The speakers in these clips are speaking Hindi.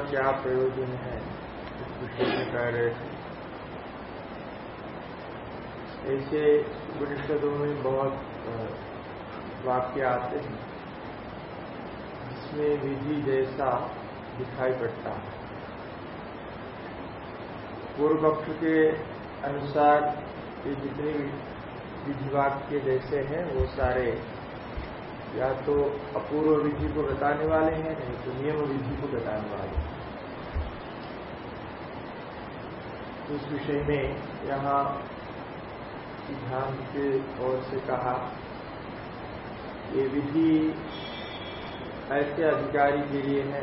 क्या प्रयोजन है? इस विषय में कह रहे थे ऐसे उपनिषदों में बहुत वाक्य आते हैं, जिसमें विधि जैसा दिखाई पड़ता है। पूर्व पक्ष के अनुसार ये जितने विधि वाक्य जैसे हैं, वो सारे या तो अपूर्व विधि को बताने वाले हैं नहीं तो नियम विधि को बताने वाले हैं। उस विषय में यहाँ सिद्धांत के ओर से कहा, ये विधि ऐसे अधिकारी के लिए है,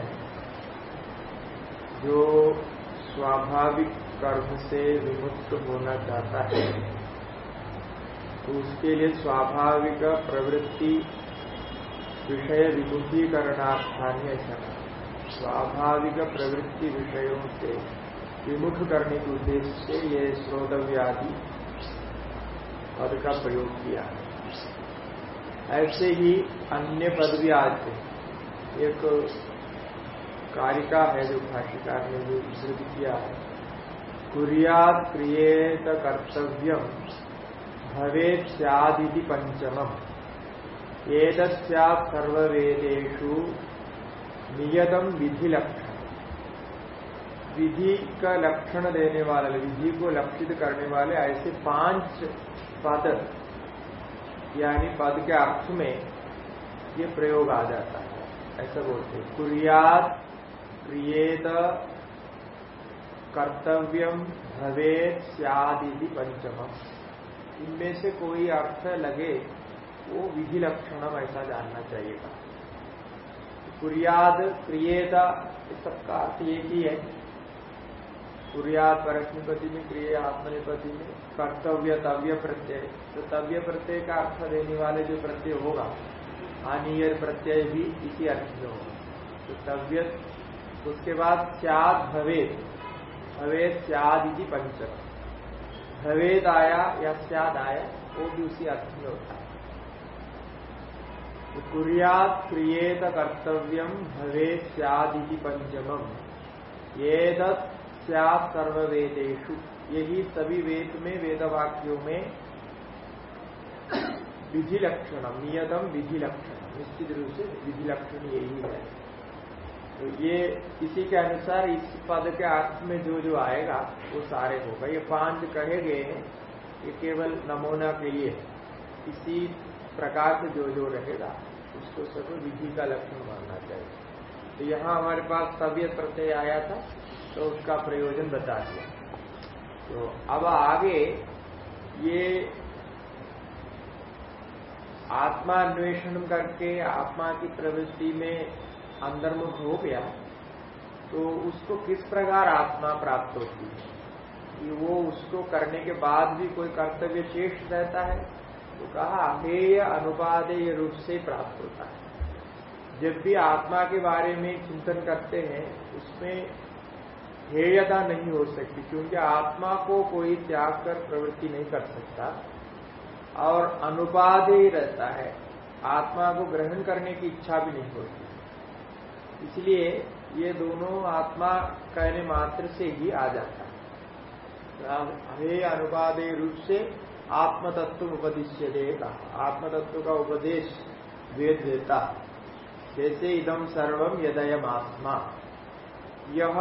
जो स्वाभाविक कर्म से विमुक्त होना चाहता है। तो उसके लिए स्वाभाविक प्रवृत्ति विषय विमुखीकरणास्थानीय स्वाभाविक प्रवृत्ति विषयों से विमुख करने के उद्देश्य से ये श्रोतव्यादि पद का प्रयोग किया। ऐसे ही अन्य पद भी आते एक कारिका है जो भाष्यकार ने जो विस्तृत किया है। कुरियात क्रिएत कर्तव्यम भवे सदी पंचम एक सर्वेदेशु नियतम विधि लक्षण विधि का लक्षण देने वाले विधि को लक्षित करने वाले ऐसे पाँच पद, यानी पद के अर्थ में ये प्रयोग आ जाता है। ऐसा बोलते कुरियात क्रिएत कर्तव्यम भवे सियादि पंचम इनमें से कोई अर्थ लगे वो विधि लक्षणम ऐसा जानना चाहिएगा कुरियाद क्रिएता इस सबका अर्थ एक ही है। कुरियात परस्मिपति में, क्रिय आत्मनिपति में, कर्तव्य, तव्य प्रत्यय। तो तव्य प्रत्यय का अर्थ देने वाले जो प्रत्यय होगा अनियर प्रत्यय भी इसी अर्थ में होगा। तो तव्य, उसके बाद स्याद भवेद भवेद स्याद इति पंचम भवेद आया या स्याद आया वो भी उसी अर्थ में होता है। कुरियात क्रियेत कर्तव्यम भवेद स्याद पंचमम ये सर्ववेदेशु यही सभी वेद में वेद वाक्यों में विधि लक्षण नियतम विधि लक्षण निश्चित रूप से विधि लक्षण यही है। तो ये इसी के अनुसार इस पद के अर्थ में जो जो आएगा, वो सारे होगा। ये पाँच कहे गए हैं, ये केवल नमूना के लिए। इसी प्रकार से जो जो रहेगा, उसको सब विधि का लक्षण मानना चाहिए। तो यहाँ हमारे पास तबियत प्रत्यय आया था तो उसका प्रयोजन बता दिया। तो अब आगे ये आत्मान्वेषण करके, आत्मा की प्रवृत्ति में अंतर्मुख हो गया तो उसको किस प्रकार आत्मा प्राप्त होती है? कि वो उसको करने के बाद भी कोई कर्तव्य शेष रहता है? तो कहा, अहेय अनुपादेय रूप से प्राप्त होता है। जब भी आत्मा के बारे में चिंतन करते हैं, उसमें हेयता नहीं हो सकती, क्योंकि आत्मा को कोई त्याग कर प्रवृत्ति नहीं कर सकता। और अनुपाद ही रहता है। आत्मा को ग्रहण करने की इच्छा भी नहीं होती। इसलिए ये दोनों आत्मा कहने मात्र से ही आ जाता है। हे अनुपादे रूप से आत्म तत्व उपदिश्य देगा आत्म तत्व का उपदेश वेद देता जैसे इदम सर्वम यदयम आत्मा यह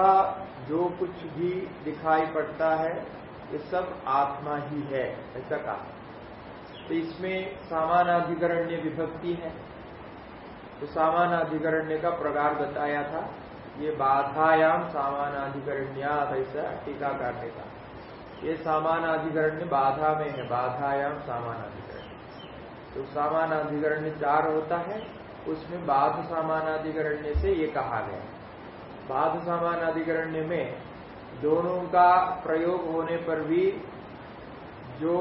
जो कुछ भी दिखाई पड़ता है, ये सब आत्मा ही है, ऐसा कहा। तो इसमें सामानाधिकरण्य विभक्ति है। तो सामानाधिकरण्य का प्रकार बताया था। ये बाधायाम सामानाधिकरण्यात ऐसा टीका ने का। ये सामानाधिकरण्य बाधा में है, बाधायाम सामानाधिकरण्य। तो सामानाधिकरण्य चार होता है, उसमें बाध सामानाधिकरण्य से ये कहा गया बाध सामानाधिकरण्य में दोनों का प्रयोग होने पर भी जो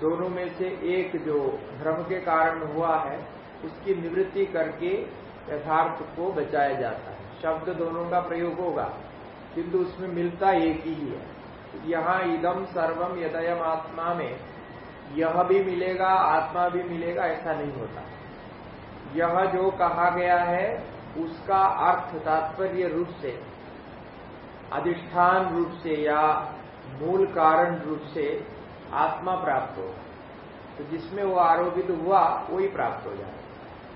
दोनों में से एक जो भ्रम के कारण हुआ है, उसकी निवृत्ति करके यथार्थ को बचाया जाता है। शब्द दोनों का प्रयोग होगा, किंतु उसमें मिलता एक ही है। यहाँ इदम सर्वम यदयम आत्मा में। यह भी मिलेगा, आत्मा भी मिलेगा, ऐसा नहीं होता। यह जो कहा गया है, उसका अर्थ तात्पर्य रूप से, अधिष्ठान रूप से या मूल कारण रूप से आत्मा प्राप्त हो। तो जिसमें वो आरोपित हुआ, वही प्राप्त हो जाए।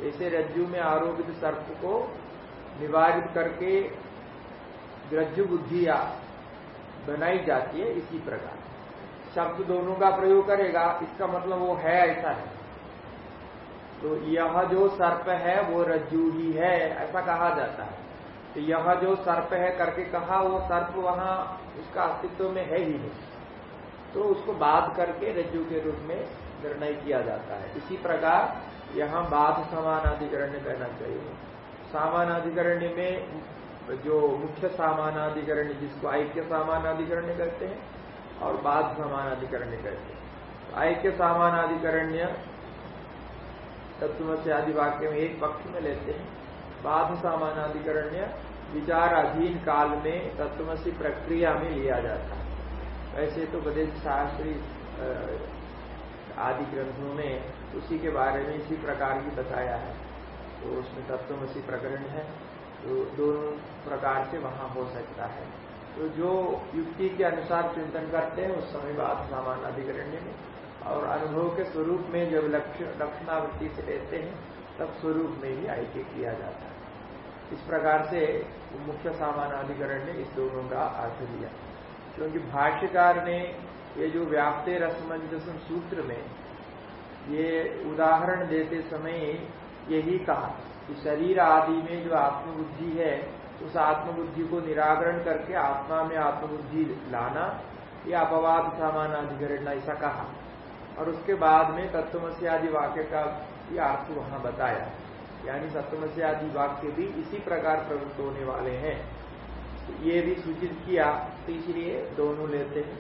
ऐसे रज्जु में आरोपित सर्प को निवारित करके रज्जु बुद्धिया बनाई जाती है इसी प्रकार। शब्द दोनों का प्रयोग करेगा, इसका मतलब वो है ऐसा है। तो यह जो सर्प है, वो रज्जु ही है, ऐसा कहा जाता है। तो यह जो सर्प है करके कहा, वो सर्प वहाँ उसका अस्तित्व में है ही नहीं। तो उसको बाध करके रज्जु के रूप में निर्णय किया जाता है। इसी प्रकार यहाँ बाध समानाधिकरण्य कहना चाहिए। सामानाधिकरण्य में जो मुख्य सामानाधिकरण्य जिसको ऐक्य सामानाधिकरण्य कहते हैं, और बाध समानाधिकरण्य कहते हैं। ऐक्य सामानाधिकरण्य तत्व से आदि वाक्य में एक पक्ष में लेते हैं। बाध सामानाधिकरण्य विचार अधीन काल में तत्वसी प्रक्रिया में लिया जाता है। वैसे तो बदे शास्त्री आदि ग्रंथों में उसी के बारे में इसी प्रकार की बताया है। तो उसमें तत्वमसी प्रकरण है। तो दोनों प्रकार से वहाँ हो सकता है। तो जो युक्ति के अनुसार चिंतन करते हैं, उस समय बात सामान्य अधिकरण्य में और अनुभव के स्वरूप में जब लक्षणावृत्ति से लेते हैं, तब स्वरूप में ही ऐक्य किया जाता है। इस प्रकार से मुख्य सामान्य अधिकरण ने इस दोनों का अर्थ दिया क्योंकि भाष्यकार ने ये जो व्याप्ते रसमंजसम सूत्र में ये उदाहरण देते समय यही कहा कि शरीर आदि में जो आत्मबुद्धि है, उस आत्मबुद्धि को निराकरण करके आत्मा में आत्मबुद्धि लाना, ये अपवाद सामान अधिकरण ऐसा कहा। और उसके बाद में तत्वमसी आदि वाक्य का भी अर्थ वहाँ बताया। यानी सप्तमसी आदि वाक्य भी इसी प्रकार प्रवृत्त होने वाले हैं। ये भी सूचित किया तो इसलिए दोनों लेते हैं।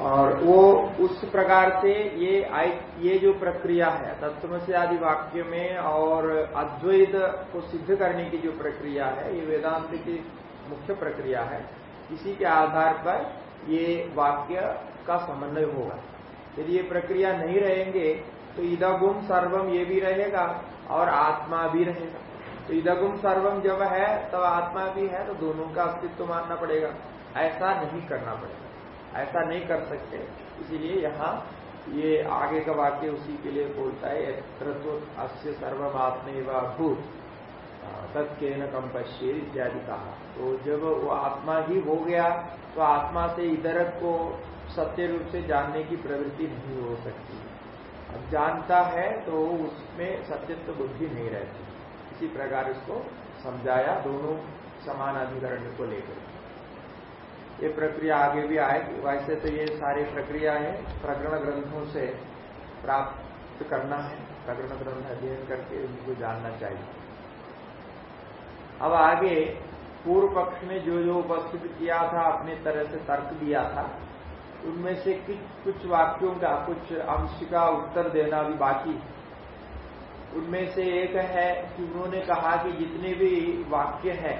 और वो उस प्रकार से ये ये जो प्रक्रिया है तत्व से आदि वाक्य में और अद्वैत को सिद्ध करने की जो प्रक्रिया है, ये वेदांत की मुख्य प्रक्रिया है, इसी के आधार पर ये वाक्य का समन्वय होगा। यदि ये प्रक्रिया नहीं रहेंगे तो इदगुम सर्वम ये भी रहेगा और आत्मा भी रहेगा। तो इदगुम सर्वम जब है, तब तो आत्मा भी है तो दोनों का अस्तित्व मानना पड़ेगा। ऐसा नहीं करना पड़ेगा। ऐसा नहीं कर सकते। इसीलिए यहाँ ये आगे का वाक्य उसी के लिए बोलता है तत्व अस्य सर्वमात्म व भूत तत्के न कंपश्य इत्यादि कहा। तो जब वो आत्मा ही हो गया तो आत्मा से इधर को सत्य रूप से जानने की प्रवृत्ति नहीं हो सकती। अब जानता है तो उसमें सत्यत्व बुद्धि नहीं रहती। इसी प्रकार इसको समझाया, दोनों समान अधिकरण को लेकर। ये प्रक्रिया आगे भी आए, वैसे तो ये सारी प्रक्रिया है, प्रकरण ग्रंथों से प्राप्त करना है, प्रकरण ग्रंथ अध्ययन करके उनको जानना चाहिए। अब आगे, पूर्व पक्ष ने जो जो उपस्थित किया था, अपने तरह से तर्क दिया था, उनमें से कुछ वाक्यों का, कुछ अंश का उत्तर देना भी बाकी उनमें से एक है कि उन्होंने कहा कि जितने भी वाक्य हैं,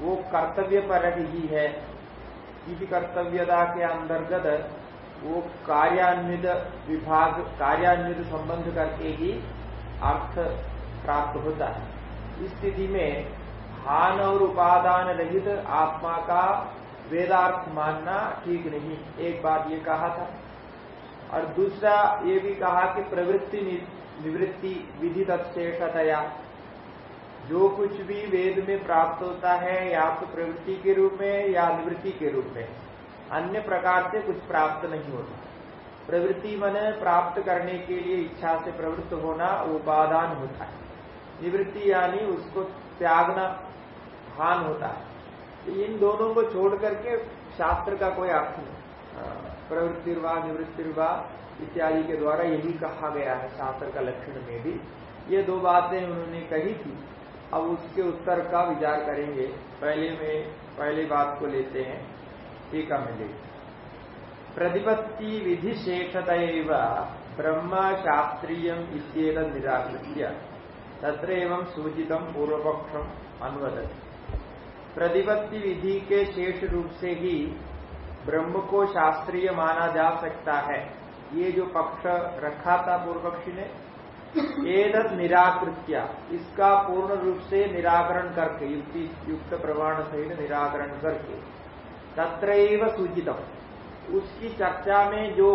वो कर्तव्य पर ही है इसी कर्तव्यता के अंतर्गत वो कार्यान्वित विभाग, कार्यान्वित संबंध करके ही अर्थ प्राप्त होता है। इस स्थिति में हान और उपादान रहित आत्मा का वेदार्थ मानना ठीक नहीं, एक बात ये कहा था। और दूसरा ये भी कहा कि प्रवृत्ति निवृत्ति विधि तत्शेषतया जो कुछ भी वेद में प्राप्त होता है, या तो प्रवृत्ति के रूप में, या निवृत्ति के रूप में, अन्य प्रकार से कुछ प्राप्त नहीं होता। प्रवृत्ति मन प्राप्त करने के लिए इच्छा से प्रवृत्त होना उपादान होता है। निवृत्ति यानी उसको त्यागना हान होता है। तो इन दोनों को छोड़ करके शास्त्र का कोई अर्थ नहीं। प्रवृत्तिर्वा, निवृत्तिर्वा इत्यादि के द्वारा यही कहा गया है शास्त्र का लक्षण में भी। ये दो बातें उन्होंने कही थी। अब उसके उत्तर का विचार करेंगे। पहले में, पहली बात को लेते हैं। में ले प्रतिपत्ति विधि शेषत ब्रह्म शास्त्रीय निराकृत्य तत्र एवं सूचितम पूर्वपक्षम अनुवदति। प्रतिपत्ति विधि के शेष रूप से ही ब्रह्म को शास्त्रीय माना जा सकता है। ये जो पक्ष रखा था पूर्व पक्षी ने एदत निराकृत्या। इसका पूर्ण रूप से निराकरण करके, युक्ति, युक्त प्रमाण सहित निराकरण करके तत्र सूचितम। उसकी चर्चा में जो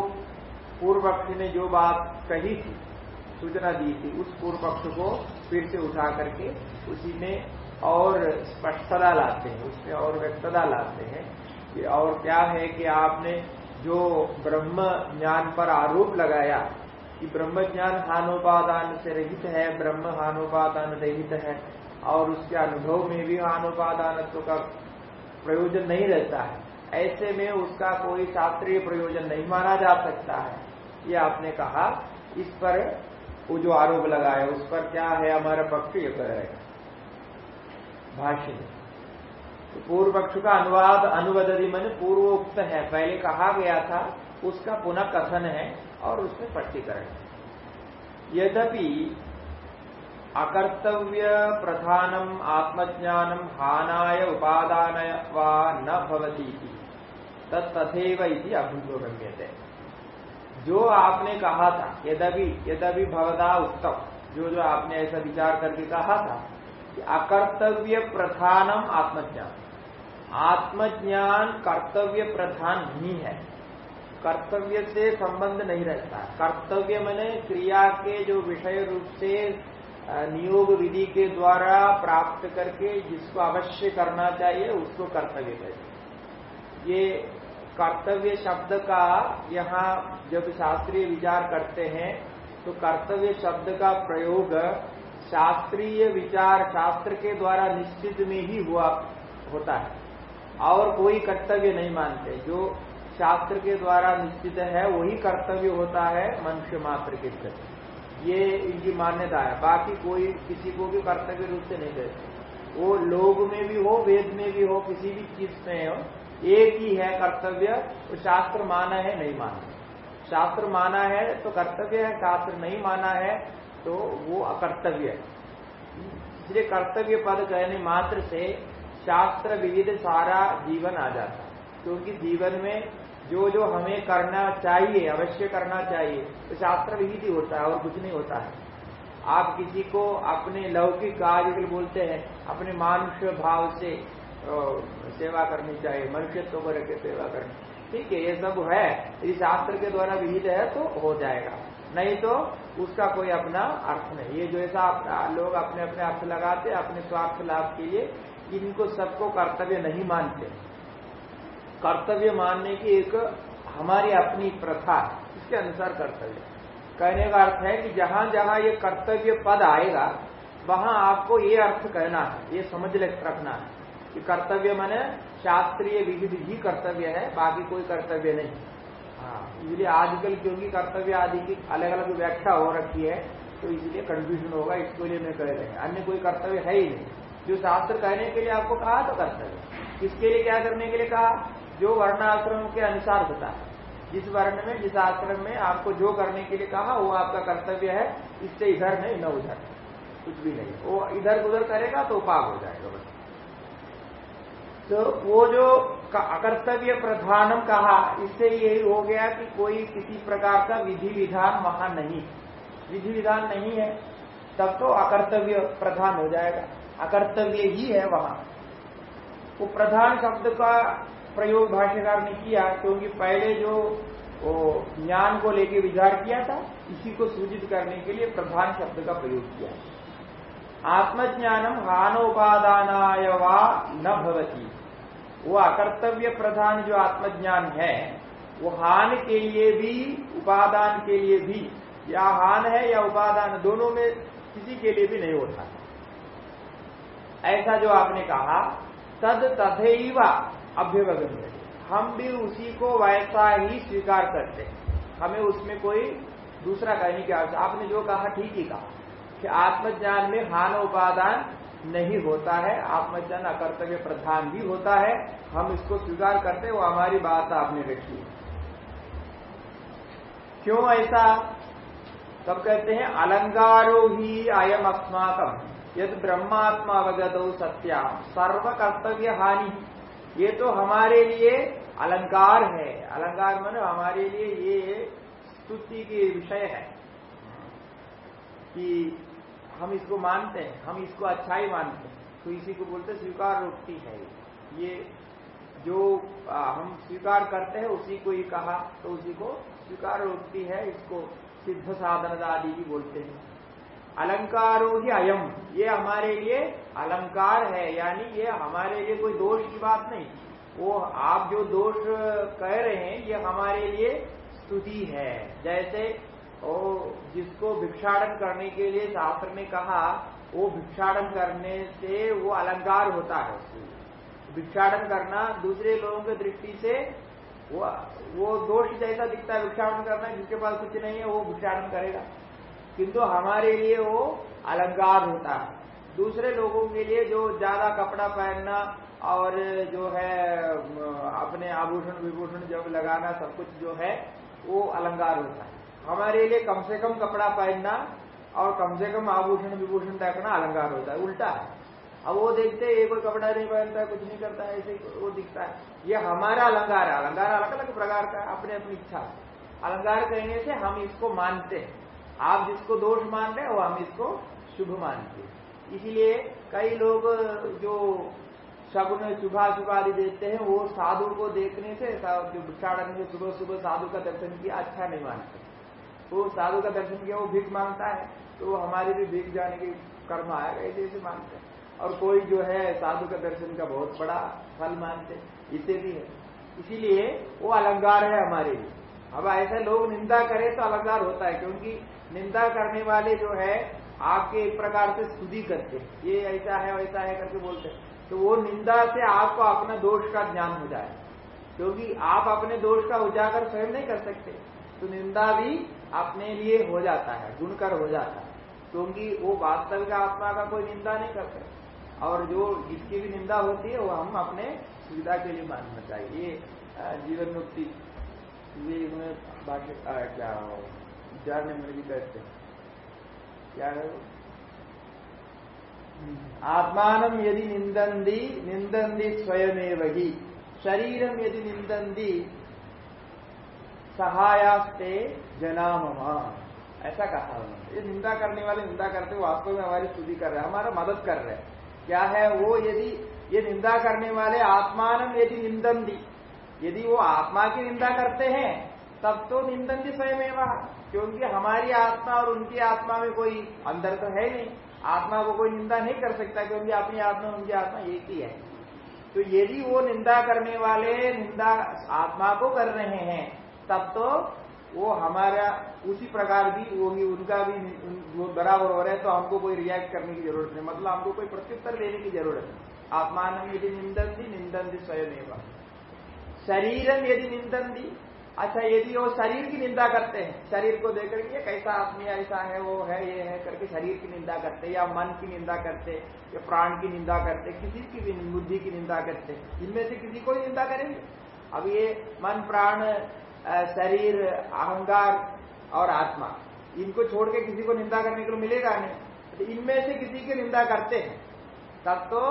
पूर्व पक्ष ने जो बात कही थी, सूचना दी थी, उस पूर्व पक्ष को फिर से उठा करके उसी में और स्पष्टता लाते हैं, उसमें और व्यक्तता लाते हैं कि और क्या है कि आपने जो ब्रह्म ज्ञान पर आरोप लगाया कि ब्रह्म ज्ञान हानोपादान से रहित है, ब्रह्म हानोपादान रहित है, और उसके अनुभव में भी हानोपादान का प्रयोजन नहीं रहता है। ऐसे में उसका कोई शास्त्रीय प्रयोजन नहीं माना जा सकता है। ये आपने कहा, इस पर वो जो आरोप लगाया, उस पर क्या है हमारा पक्ष? ये करेगा भाष्य तो पूर्व पक्ष का अनुवाद अनुवदि मन पूर्वोक्त है। पहले कहा गया था, उसका पुनः कथन है और उसमें स्पष्टीकरण। यद्यपि अकर्तव्य प्रधानम आत्मज्ञानम हानाय उपादान व न भवती तथेव इति अभिगम्यते जो आपने कहा था, यद्यपि यद्यपि भवदा उत्तम जो जो आपने ऐसा विचार करके कहा था कि अकर्तव्य प्रधानम आत्मज्ञान आत्मज्ञान कर्तव्य प्रधान नहीं है। कर्तव्य से संबंध नहीं रहता। कर्तव्य मैंने क्रिया के जो विषय रूप से नियोग विधि के द्वारा प्राप्त करके जिसको अवश्य करना चाहिए, उसको कर्तव्य कहते ये कर्तव्य शब्द का यहाँ जब शास्त्रीय विचार करते हैं तो कर्तव्य शब्द का प्रयोग शास्त्रीय विचार शास्त्र के द्वारा निश्चित में ही हुआ, होता है। और कोई कर्तव्य नहीं मानते। जो शास्त्र के द्वारा निश्चित है, वही कर्तव्य होता है मनुष्य मात्र के प्रति ये इनकी मान्यता है। बाकी कोई किसी को भी कर्तव्य रूप से नहीं देते। वो लोग में भी हो, वेद में भी हो, किसी भी चीज़ में हो, एक ही है कर्तव्य, वो शास्त्र माना है, नहीं माना शास्त्र माना है तो कर्तव्य है, शास्त्र नहीं माना है तो वो अकर्तव्य है। इसलिए कर्तव्य पद कहने मात्र से शास्त्र विविध सारा जीवन आ जाता है। क्योंकि जीवन में जो जो हमें करना चाहिए, अवश्य करना चाहिए तो शास्त्र विहित ही होता है और कुछ नहीं होता है। आप किसी को अपने लौकिक कार्य के बोलते हैं, अपने मानुष्य भाव से सेवा करनी चाहिए, मनुष्यत्व को रखे सेवा करनी। ठीक है, ये सब है, यदि शास्त्र के द्वारा विहित है तो हो जाएगा। नहीं तो उसका कोई अपना अर्थ नहीं। ये जो ऐसा लोग अपने अपने अर्थ लगाते अपने स्वार्थ लाभ के लिए, इनको सबको कर्तव्य नहीं मानते। कर्तव्य मानने की एक हमारी अपनी प्रथा इसके अनुसार कर्तव्य। कहने का अर्थ है कि जहाँ जहाँ ये कर्तव्य पद आएगा, वहाँ आपको ये अर्थ कहना है, ये समझ रखना है कि कर्तव्य माने शास्त्रीय विधि ही कर्तव्य है, बाकी कोई कर्तव्य नहीं। हाँ इसलिए आजकल क्योंकि कर्तव्य आदि की अलग अलग व्याख्या हो रखी है तो इसलिए कंफ्यूजन होगा, इसके लिए मैं कह रहे हैं। अन्य कोई कर्तव्य है ही नहीं। जो शास्त्र कहने के लिए आपको कहा तो कर्तव्य। इसके लिए, क्या करने के लिए कहा? जो वर्णाश्रम के अनुसार होता है। जिस वर्ण में, जिस आश्रम में आपको जो करने के लिए कहा, वो आपका कर्तव्य है। इससे इधर नहीं, न उधर। कुछ भी नहीं। वो इधर उधर करेगा तो पाप हो जाएगा बस। तो वो जो अकर्तव्य प्रधानम कहा, इससे यही हो गया कि कोई किसी प्रकार का विधि विधान वहाँ नहीं। विधि विधान नहीं है, तब तो अकर्तव्य प्रधान हो जाएगा। अकर्तव्य ही है वहाँ। वो प्रधान शब्द का प्रयोग भाष्यकार ने किया, क्योंकि पहले जो ज्ञान को लेके विचार किया था, इसी को सूचित करने के लिए प्रधान शब्द का प्रयोग किया। आत्मज्ञानम हानोपादानाय वा न भवती। वो अकर्तव्य प्रधान जो आत्मज्ञान है, वो हान के लिए भी, उपादान के लिए भी, या हान है या उपादान, दोनों में किसी के लिए भी नहीं होता। ऐसा जो आपने कहा, तद तथेवा अभ्युपगम्य। हम भी उसी को वैसा ही स्वीकार करते हमें उसमें कोई दूसरा कहने की आवश्यकता आपने जो कहा, ठीक ही कहा। कि आत्मज्ञान में हान उपादान नहीं होता है, आत्मज्ञान अकर्तव्य प्रधान भी होता है। हम इसको स्वीकार करते वो हमारी बात आपने रखी क्यों ऐसा? तब कहते हैं अलंकारो ही अयम अस्माकम। यद ब्रह्मात्मा अवगत सत्या सर्व कर्तव्य हानि ये तो हमारे लिए अलंकार है। अलंकार मन हमारे लिए ये स्तुति के विषय है कि हम इसको मानते हैं, हम इसको अच्छा ही मानते हैं। तो इसी को बोलते स्वीकार रोकती है। ये जो हम स्वीकार करते हैं, उसी को ही कहा तो उसी को स्वीकार रोकती है। इसको सिद्ध साधन आदि भी बोलते हैं। अलंकारो ही अयम। ये हमारे लिए अलंकार है, यानी ये हमारे लिए कोई दोष की बात नहीं। वो आप जो दोष कह रहे हैं, ये हमारे लिए स्तुति है। जैसे, ओ, जिसको भिक्षाടन करने के लिए शास्त्र ने कहा, वो भिक्षाटन करने से वो अलंकार होता है। भिक्षाटन करना दूसरे लोगों की दृष्टि से वो वो दोष जैसा दिखता है, भिक्षाटन करना जिसके पास कुछ नहीं है, वो भिक्षाटन करेगा। किंतु हमारे लिए वो अलंकार होता है। दूसरे लोगों के लिए जो ज़्यादा कपड़ा पहनना और जो है अपने आभूषण विभूषण जब लगाना सब कुछ जो है, वो अलंकार होता है। हमारे लिए कम से कम कपड़ा पहनना और कम से कम आभूषण विभूषण रखना अलंकार होता है, उल्टा है। अब वो देखते हैं कोई कपड़ा नहीं पहनता, कुछ नहीं करता है ऐसे वो दिखता है। ये हमारा अलंकार है, अलंकार अलग अलग प्रकार का अपने अपनी इच्छा अलंकार कहने से हम इसको मानते हैं। आप जिसको दोष मान रहे हैं हम इसको शुभ मानते इसीलिए कई लोग, जो शगुन, शुभा, शुभादि देते हैं, वो साधु को देखने से जो भिक्षाड़न में सुबह सुबह साधु का दर्शन किया अच्छा नहीं मानते। वो साधु का दर्शन किया, वो भीख माँगता है तो हमारे भी भीख जाने की कर्म आएगा ऐसे ऐसे मानते हैं। और कोई जो है, साधु का दर्शन का बहुत बड़ा फल मानते इसे भी है। इसीलिए वो अलंकार है हमारे लिए। अब ऐसे लोग निंदा करें तो अलंकार होता है, क्योंकि निंदा करने वाले जो है, आपके एक प्रकार से स्तुति करते ये ऐसा है, वैसा है करके बोलते तो वो निंदा से आपको अपना दोष का ज्ञान हो जाए। क्योंकि आप अपने दोष का उजागर स्वयं नहीं कर सकते। तो निंदा भी अपने लिए हो जाता है, गुणकर हो जाता है। क्योंकि वो वास्तविक आत्मा का कोई निंदा नहीं करते। और जो जिसकी भी निंदा होती है, वो हम अपने सुविधा के लिए मानना चाहिए। जीवन मुक्ति, ये बाकी क्या जानने में भी कहते क्या है वो? आत्मान यदि निंदी निंदी स्वयमेव ही शरीरम यदि निंदी सहायास्ते जनाममा ऐसा कहा उन्होंने। ये निंदा करने वाले निंदा करते वास्तव में हमारी स्तुति कर रहे हैं, हमारा मदद कर रहे हैं। क्या है वो यदि, ये निंदा करने वाले आत्मान यदि निंदन दी यदि वो आत्मा की निंदा करते हैं तब तो निंदन भी स्वयं क्योंकि हमारी आत्मा और उनकी आत्मा में कोई अंदर तो है नहीं। आत्मा को कोई निंदा नहीं कर सकता, क्योंकि अपनी आत्मा उनकी आत्मा एक ही है। तो यदि वो निंदा करने वाले निंदा आत्मा को कर रहे हैं, तब तो वो हमारा उसी प्रकार भी वो भी उनका भी वो बराबर हो रहा है तो हमको कोई रिएक्ट करने की ज़रूरत नहीं। मतलब हमको कोई प्रत्युत्तर देने की ज़रूरत नहीं। आत्मान यदि निंदन दी निंदन दी स्वयं शरीरम यदि निंदन दी अच्छा यदि वो शरीर की निंदा करते हैं। शरीर को देकर के कैसा आदमी ऐसा है, वो है, ये है, करके शरीर की निंदा करते या मन की निंदा करते या प्राण की निंदा करते किसी की भी बुद्धि की निंदा करते इनमें से किसी को निंदा करेंगे। अब ये मन, प्राण शरीर, अहंकार और आत्मा, इनको छोड़ के किसी को निंदा करने के लिए मिलेगा नहीं। तो इनमें से किसी की निंदा करते हैं। तब तो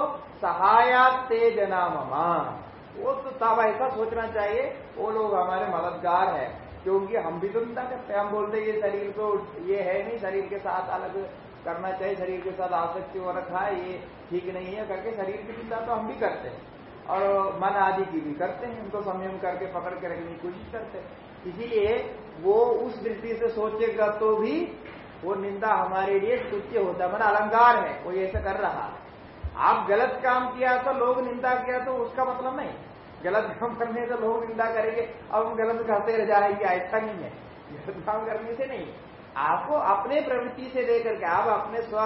सहायाते जना ममा वो तो तब ऐसा सोचना चाहिए, वो लोग हमारे मददगार है, क्योंकि हम भी तो निंदा करते हैं। हम बोलते ये शरीर को, ये है नहीं, शरीर के साथ अलग करना चाहिए, शरीर के साथ आसक्ति हो रखा है, ये ठीक नहीं है, करके शरीर की निंदा तो हम भी करते हैं। और मन आदि की भी करते हैं, उनको संयम करके पकड़ के रखने की कोशिश करते हैं। इसीलिए वो उस दृष्टि से सोचेगा तो भी वो निंदा हमारे लिए स्तुत्य होता है। मन अलंकार है, कोई ऐसा कर रहा है। आप गलत काम किया तो लोग निंदा किया तो उसका मतलब नहीं। गलत काम करने से लोग निंदा करेंगे, अब हम गलत करते रह जाएँगे ऐसा नहीं है गलत काम करने से नहीं। आपको अपने प्रवृत्ति से लेकर के, आप अपने स्व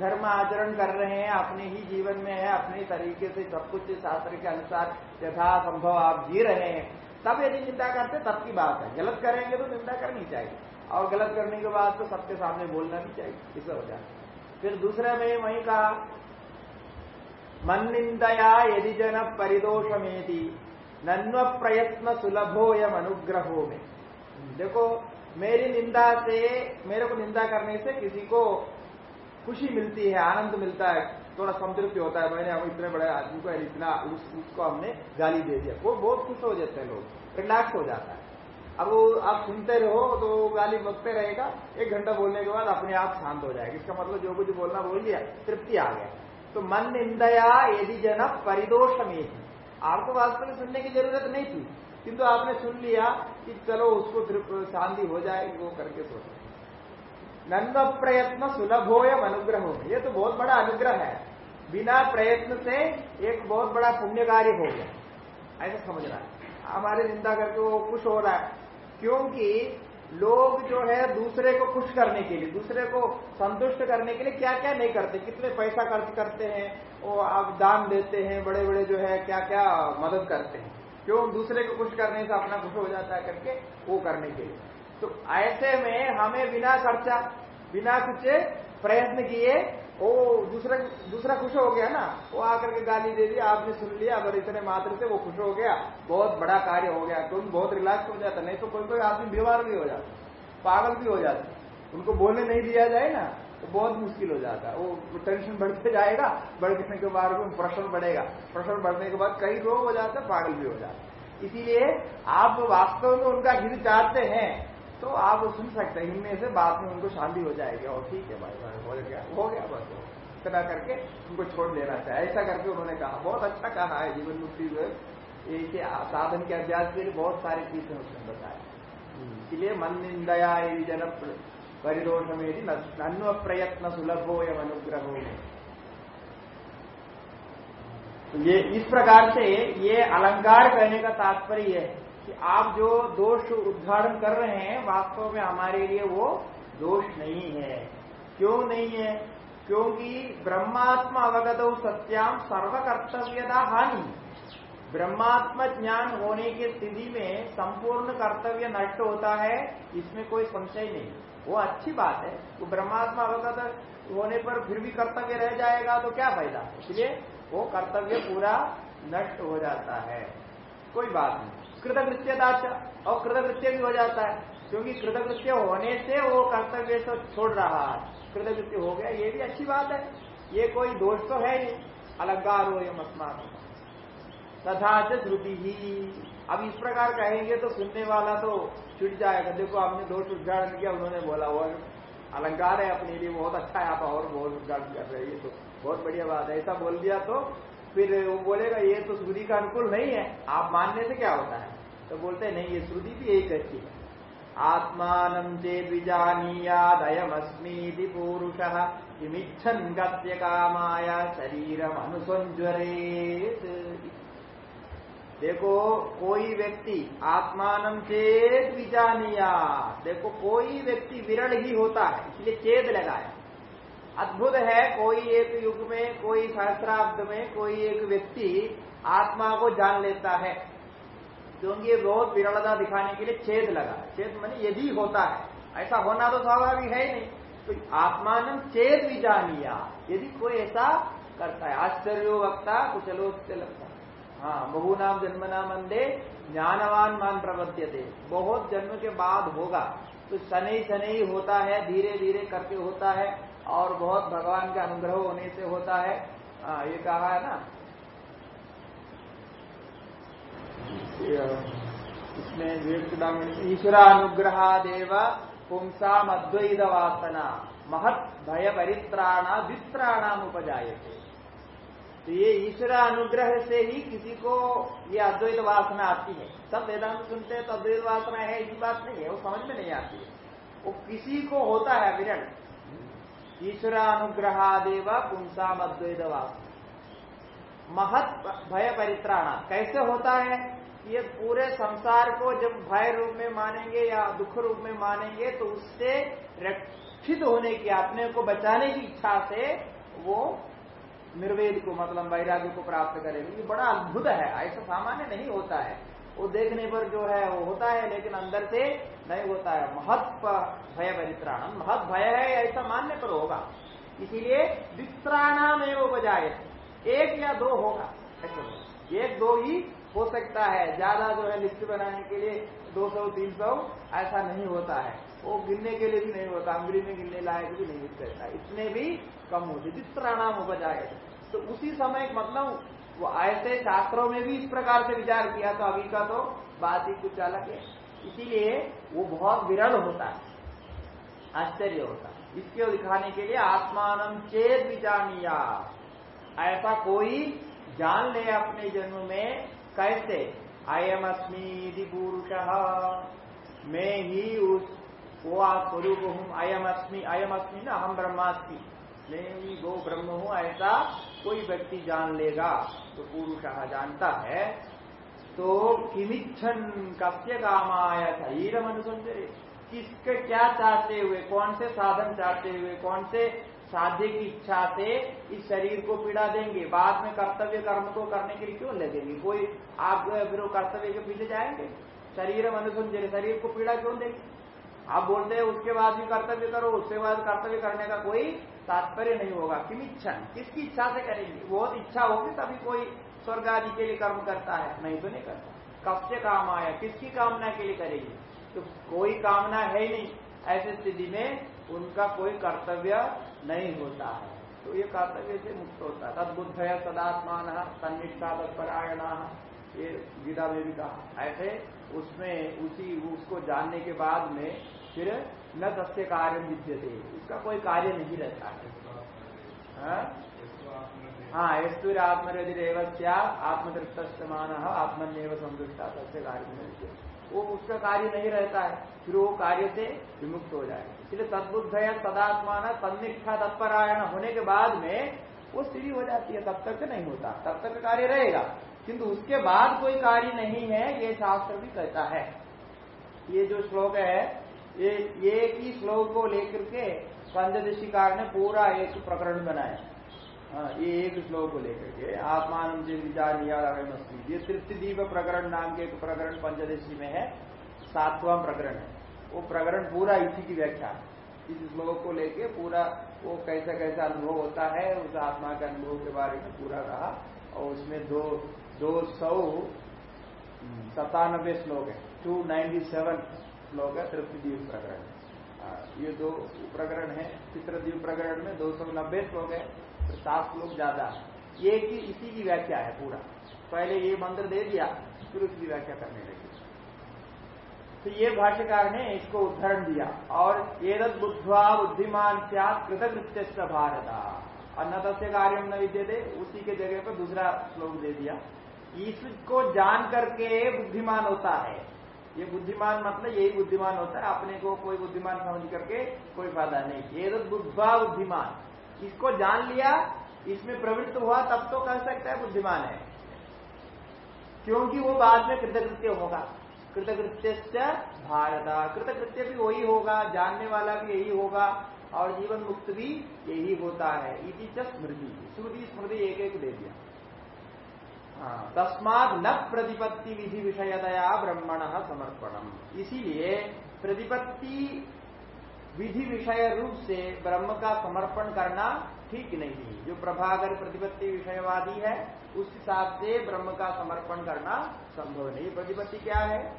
धर्म आचरण कर रहे हैं, अपने ही जीवन में है, अपने तरीके से सब कुछ शास्त्र के अनुसार यथासंभव आप जी रहे हैं, तब यदि निंदा करते तब की बात है। गलत करेंगे तो निंदा करनी चाहिए। और गलत करने के बाद तो सबके सामने बोलना भी चाहिए, इसे हो जाए फिर दूसरा में वही कहा मन निंदया यदि जन परिदोषमेति नन्व प्रयत्न सुलभो यम अनुग्रहो में देखो मेरी निंदा से मेरे को निंदा करने से किसी को खुशी मिलती है आनंद मिलता है थोड़ा संतृप्ति होता है मैंने हम इतने बड़े आदमी को इतना उस, उसको हमने गाली दे दिया वो बहुत खुश हो जाते हैं लोग रिलैक्स हो जाता है अब वो आप सुनते रहो तो गाली बकते रहेगा एक घंटा बोलने के बाद अपने आप शांत हो जाएगा इसका मतलब जो कुछ बोलना बोल दिया तृप्ति आ गया तो मन निंदया यदि जन परिदोष में आपको वास्तव में सुनने की ज़रूरत नहीं थी। किंतु आपने सुन लिया कि चलो उसको शांति हो जाएगी वो करके सोचो नंद प्रयत्न सुलभोयम अनुग्रह हो ये तो बहुत बड़ा अनुग्रह है। बिना प्रयत्न से एक बहुत बड़ा पुण्य कार्य हो गया। ऐसा समझ रहा है। हमारे निंदा करके वो खुश हो रहा है। क्योंकि लोग जो है दूसरे को खुश करने के लिए, दूसरे को संतुष्ट करने के लिए क्या क्या नहीं करते? कितने पैसा खर्च करते हैं, वो आप दान देते हैं बड़े बड़े जो है क्या क्या मदद करते हैं। क्यों? दूसरे को खुश करने से अपना खुश हो जाता है करके वो करने के लिए। तो ऐसे में हमें बिना खर्चा, बिना कुछ प्रयत्न किए वो दूसरा दूसरा खुश हो गया ना, वो आकर के गाली दे दी, आपने सुन लिया अगर इतने मात्र से वो खुश हो गया, बहुत बड़ा कार्य हो गया क्योंकि बहुत रिलैक्स हो जाता, नहीं तो कोई कोई आदमी बीमार भी हो जाता, पागल भी हो जाता, उनको बोलने नहीं दिया जाए ना तो बहुत मुश्किल हो जाता है वो टेंशन बढ़ते जाएगा बढ़ने के बाद प्रेशर बढ़ेगा प्रेशर बढ़ने के बाद कई रोग हो जाते, पागल भी हो जाते, इसीलिए आप वास्तव में उनका हित चाहते हैं तो आप सुन सकते हैं इनमें से बाद में उनको शांति हो जाएगी। और ठीक है भाई। भाई हो गया। हो गया बस। इतना करके उनको छोड़ देना चाहिए। ऐसा करके उन्होंने कहा। बहुत अच्छा कहा है जीवन मुक्ति जो है। साधन के अभ्यास के लिए बहुत सारी चीज़ें उसने बताया इसलिए मन निंदया जन परिदोषमेदि नन्व प्रयत्न सुलभो एवं अनुग्रहो। तो ये इस प्रकार से ये अलंकार कहने का तात्पर्य है। कि आप जो दोष उद्घाटन कर रहे हैं, वास्तव में हमारे लिए वो दोष नहीं है। क्यों नहीं है? क्योंकि ब्रह्मात्मा अवगत सत्याम सर्वकर्तव्यता हानि। ब्रह्मात्म ज्ञान होने की स्थिति में संपूर्ण कर्तव्य नष्ट होता है, इसमें कोई संशय नहीं। वो अच्छी बात है। वो ब्रह्मात्मा अवगत होने पर फिर भी कर्तव्य रह जाएगा तो क्या फ़ायदा? इसलिए वो कर्तव्य पूरा नष्ट हो जाता है। कोई बात नहीं। कृतकृत्यता और कृतकृत्य भी हो जाता है, क्योंकि कृतकृत्य होने से वो कर्तव्य तो छोड़ रहा है। कृतकृत्य हो गया, ये भी अच्छी बात है। ये कोई दोष तो है नहीं। अलंकार हो या मस्मान तथा श्रुति ही। अब इस प्रकार कहेंगे तो सुनने वाला तो छुट जाएगा। देखो, आपने दोष उद्घाटन किया, उन्होंने बोला, और अलंकार है अपने लिए, बहुत अच्छा है, आप और बहुत उद्घाटन कर रहे हैं तो बहुत बढ़िया बात है। ऐसा बोल दिया तो फिर वो बोलेगा, ये तो श्रुति का अनुकूल नहीं है। आप मानने से क्या होता है? तो बोलते नहीं, ये श्रुति भी यही कहती है। आत्मान चेत विजानीयादयमस्मी पुरुष, किमिच्छन गत्य कामाया शरीरम अनुसंजरेत देखो, कोई व्यक्ति आत्मान चेत विजानिया देखो, कोई व्यक्ति विरल ही होता है, इसलिए चेत लगाया। अद्भुत है, कोई एक युग में, कोई सहस्राब्द में, कोई एक व्यक्ति आत्मा को जान लेता है। क्योंकि बहुत विरलता दिखाने के लिए छेद लगा। छेद मानी यदि होता है, ऐसा होना तो स्वाभाविक है ही नहीं। तो आत्मान चेत जानिया यदि कोई ऐसा करता है, आश्चर्य वक्ता कुचलो लगता है हाँ बहु नाम, जन्म नाम, अंधे, ज्ञानवान मान प्रवत्य थे बहुत जन्म के बाद होगा। तो शनि शनि होता है धीरे धीरे करके होता है, और बहुत भगवान का अनुग्रह होने से होता है। हाँ ये कहा है ना इसमें विवेक ईश्वरानुग्रहादेव पुंसाम अद्वैत वासना महत भय परित्राणा वित्राणाम उपजाए तो ये ईश्वर अनुग्रह से ही किसी को ये अद्वैत वासना आती है। सब वेदांत सुनते हैं तो अद्वैत वासना है, ऐसी बात नहीं है, वो समझ में नहीं आती है। वो किसी को होता है विरण ईश्वर अनुग्रहादेव पुंसाम अद्वैत वासना महत भय परित्राणा। कैसे होता है ये पूरे संसार को जब भय रूप में मानेंगे या दुख रूप में मानेंगे तो उससे रक्षित होने की, अपने को बचाने की इच्छा से वो निर्वेद को मतलब वैराग्य को प्राप्त करेंगे। ये बड़ा अद्भुत है, ऐसा सामान्य नहीं होता है। वो देखने पर जो है, वो होता है, लेकिन अंदर से नहीं होता है। महत्व भय परित्राणम महत भय है, ऐसा मानने पर होगा। इसीलिए वित्राणाम एवं बजाय एक या दो होगा। एक दो ही हो सकता है। ज़्यादा जो है लिस्ट बनाने के लिए 200 300 ऐसा नहीं होता है। वो गिनने के लिए भी नहीं होता अंग्री में गिनने लायक भी नहीं कहता इतने भी कम होते जिस प्राणाम हो जाए तो उसी समय मतलब वो ऐसे शास्त्रों में भी इस प्रकार से विचार किया तो अभी का तो बात ही कुछ अलग है। इसीलिए वो बहुत विरल होता है, आश्चर्य होता है। इसके दिखाने के लिए आत्मान चेत विचानिया ऐसा कोई जान ले अपने जन्म में कैसे? अयम अस्मी पुरुष। मैं ही उस वो स्वरूप हूँ अयम अस्मी अयम अस्मी ना, हम ब्रह्मास्मि। मैं ही वो ब्रह्म हूँ, ऐसा कोई व्यक्ति जान लेगा। तो पुरुष जानता है तो किमिच्छन, कस्य कामाया शरीरम अनुसंजरे किसके क्या चाहते हुए, कौन से साधन चाहते हुए, कौन से साध्य की इच्छा से इस शरीर को पीड़ा देंगे। बाद में कर्तव्य कर्म को करने के लिए क्यों लगेंगे कोई आप फिर कर्तव्य के पीछे जाएँगे। शरीर अनुसंजन शरीर को पीड़ा क्यों देंगे? आप बोलते हैं, उसके बाद भी कर्तव्य करो, उसके बाद कर्तव्य करने का कोई तात्पर्य नहीं होगा। किम इच्छा? किसकी इच्छा से करेंगे? बहुत इच्छा होगी, तभी कोई स्वर्ग आदि के लिए कर्म करता है। नहीं तो नहीं करता। कब से काम आया? किसकी कामना के लिए करेगी? तो कोई कामना है ही नहीं। ऐसी स्थिति में उनका कोई कर्तव्य नहीं होता है। तो ये कर्तव्य से मुक्त होता है। तदबुद्ध है सदात्मान सन्निष्ठा तत्परायण ये गीता में भी कहा। ऐसे उसमें, उसी, उसको जानने के बाद में फिर न तस्य कार्य विद्यते। उसका कोई कार्य नहीं रहता है। हाँ ऐश्वर्य आत्मरदिव आत्मतृप्त मान आत्मनिव संतुष्टा सत्य कार्य वो उसका कार्य नहीं रहता है, फिर वो कार्य से विमुक्त हो जाए। इसलिए तदबुद्ध है तदात्मान तन्निष्ठा तत्परायण होने के बाद में वो स्थिति हो जाती है, तब तक नहीं होता। तब तक कार्य रहेगा। किंतु उसके बाद कोई कार्य नहीं है, ये शास्त्र भी कहता है। ये जो श्लोक है, ये एक ही श्लोक को लेकर के पंचदशिकार ने पूरा एक प्रकरण बनाया हाँ ये एक श्लोक को लेकर के आत्मान विचार ये तृप्तिदीप प्रकरण नाम के एक प्रकरण पंचदशी में है, सातवां प्रकरण है। वो प्रकरण पूरा इसी की व्याख्या इस श्लोक को लेके पूरा वो कैसा कैसा अनुभव होता है, उस आत्मा के अनुभव के बारे में पूरा रहा, और उसमें दो दो सौ सतानबे श्लोक है। टू नाइन्टी सेवन श्लोक है तृप्तिदीप प्रकरण। ये दो प्रकरण है, चित्रदीप प्रकरण में दो सौ नब्बे श्लोक है तो सात श्लोक ज़्यादा। है ये की इसी की व्याख्या है पूरा। पहले ये मंत्र दे दिया, फिर उसकी व्याख्या करने लगी। तो ये भाष्यकार ने इसको उदाहरण दिया। और एदत बुद्धवा बुद्धिमान क्या कृतकृत्य भारत। अन्नत से कार्य न विद्य दे उसी के जगह पर दूसरा श्लोक दे दिया। ईश्वर को जान करके बुद्धिमान होता है। ये बुद्धिमान मतलब यही बुद्धिमान होता है। अपने को कोई बुद्धिमान समझ करके कोई फ़ायदा नहीं। ये बुद्धवा बुद्धिमान। इसको जान लिया इसमें प्रवृत्त हुआ तब तो कह सकता है बुद्धिमान है। क्योंकि वो बाद में कृतकृत्य होगा। कृतकृत्य भारत। कृतकृत्य भी वही होगा जानने वाला भी यही होगा और जीवन मुक्त भी यही होता है। इति स्मृति। श्रुति स्मृति एक एक दे दिया। हाँ, तस्माद न प्रतिपत्ति विधि विषयतया ब्रह्मण समर्पणम। इसीलिए प्रतिपत्ति विधि विषय रूप से ब्रह्म का समर्पण करना ठीक नहीं है। जो प्रभागर प्रतिपत्ति विषयवादी है, उस हिसाब से ब्रह्म का समर्पण करना संभव नहीं प्रतिपत्ति क्या है?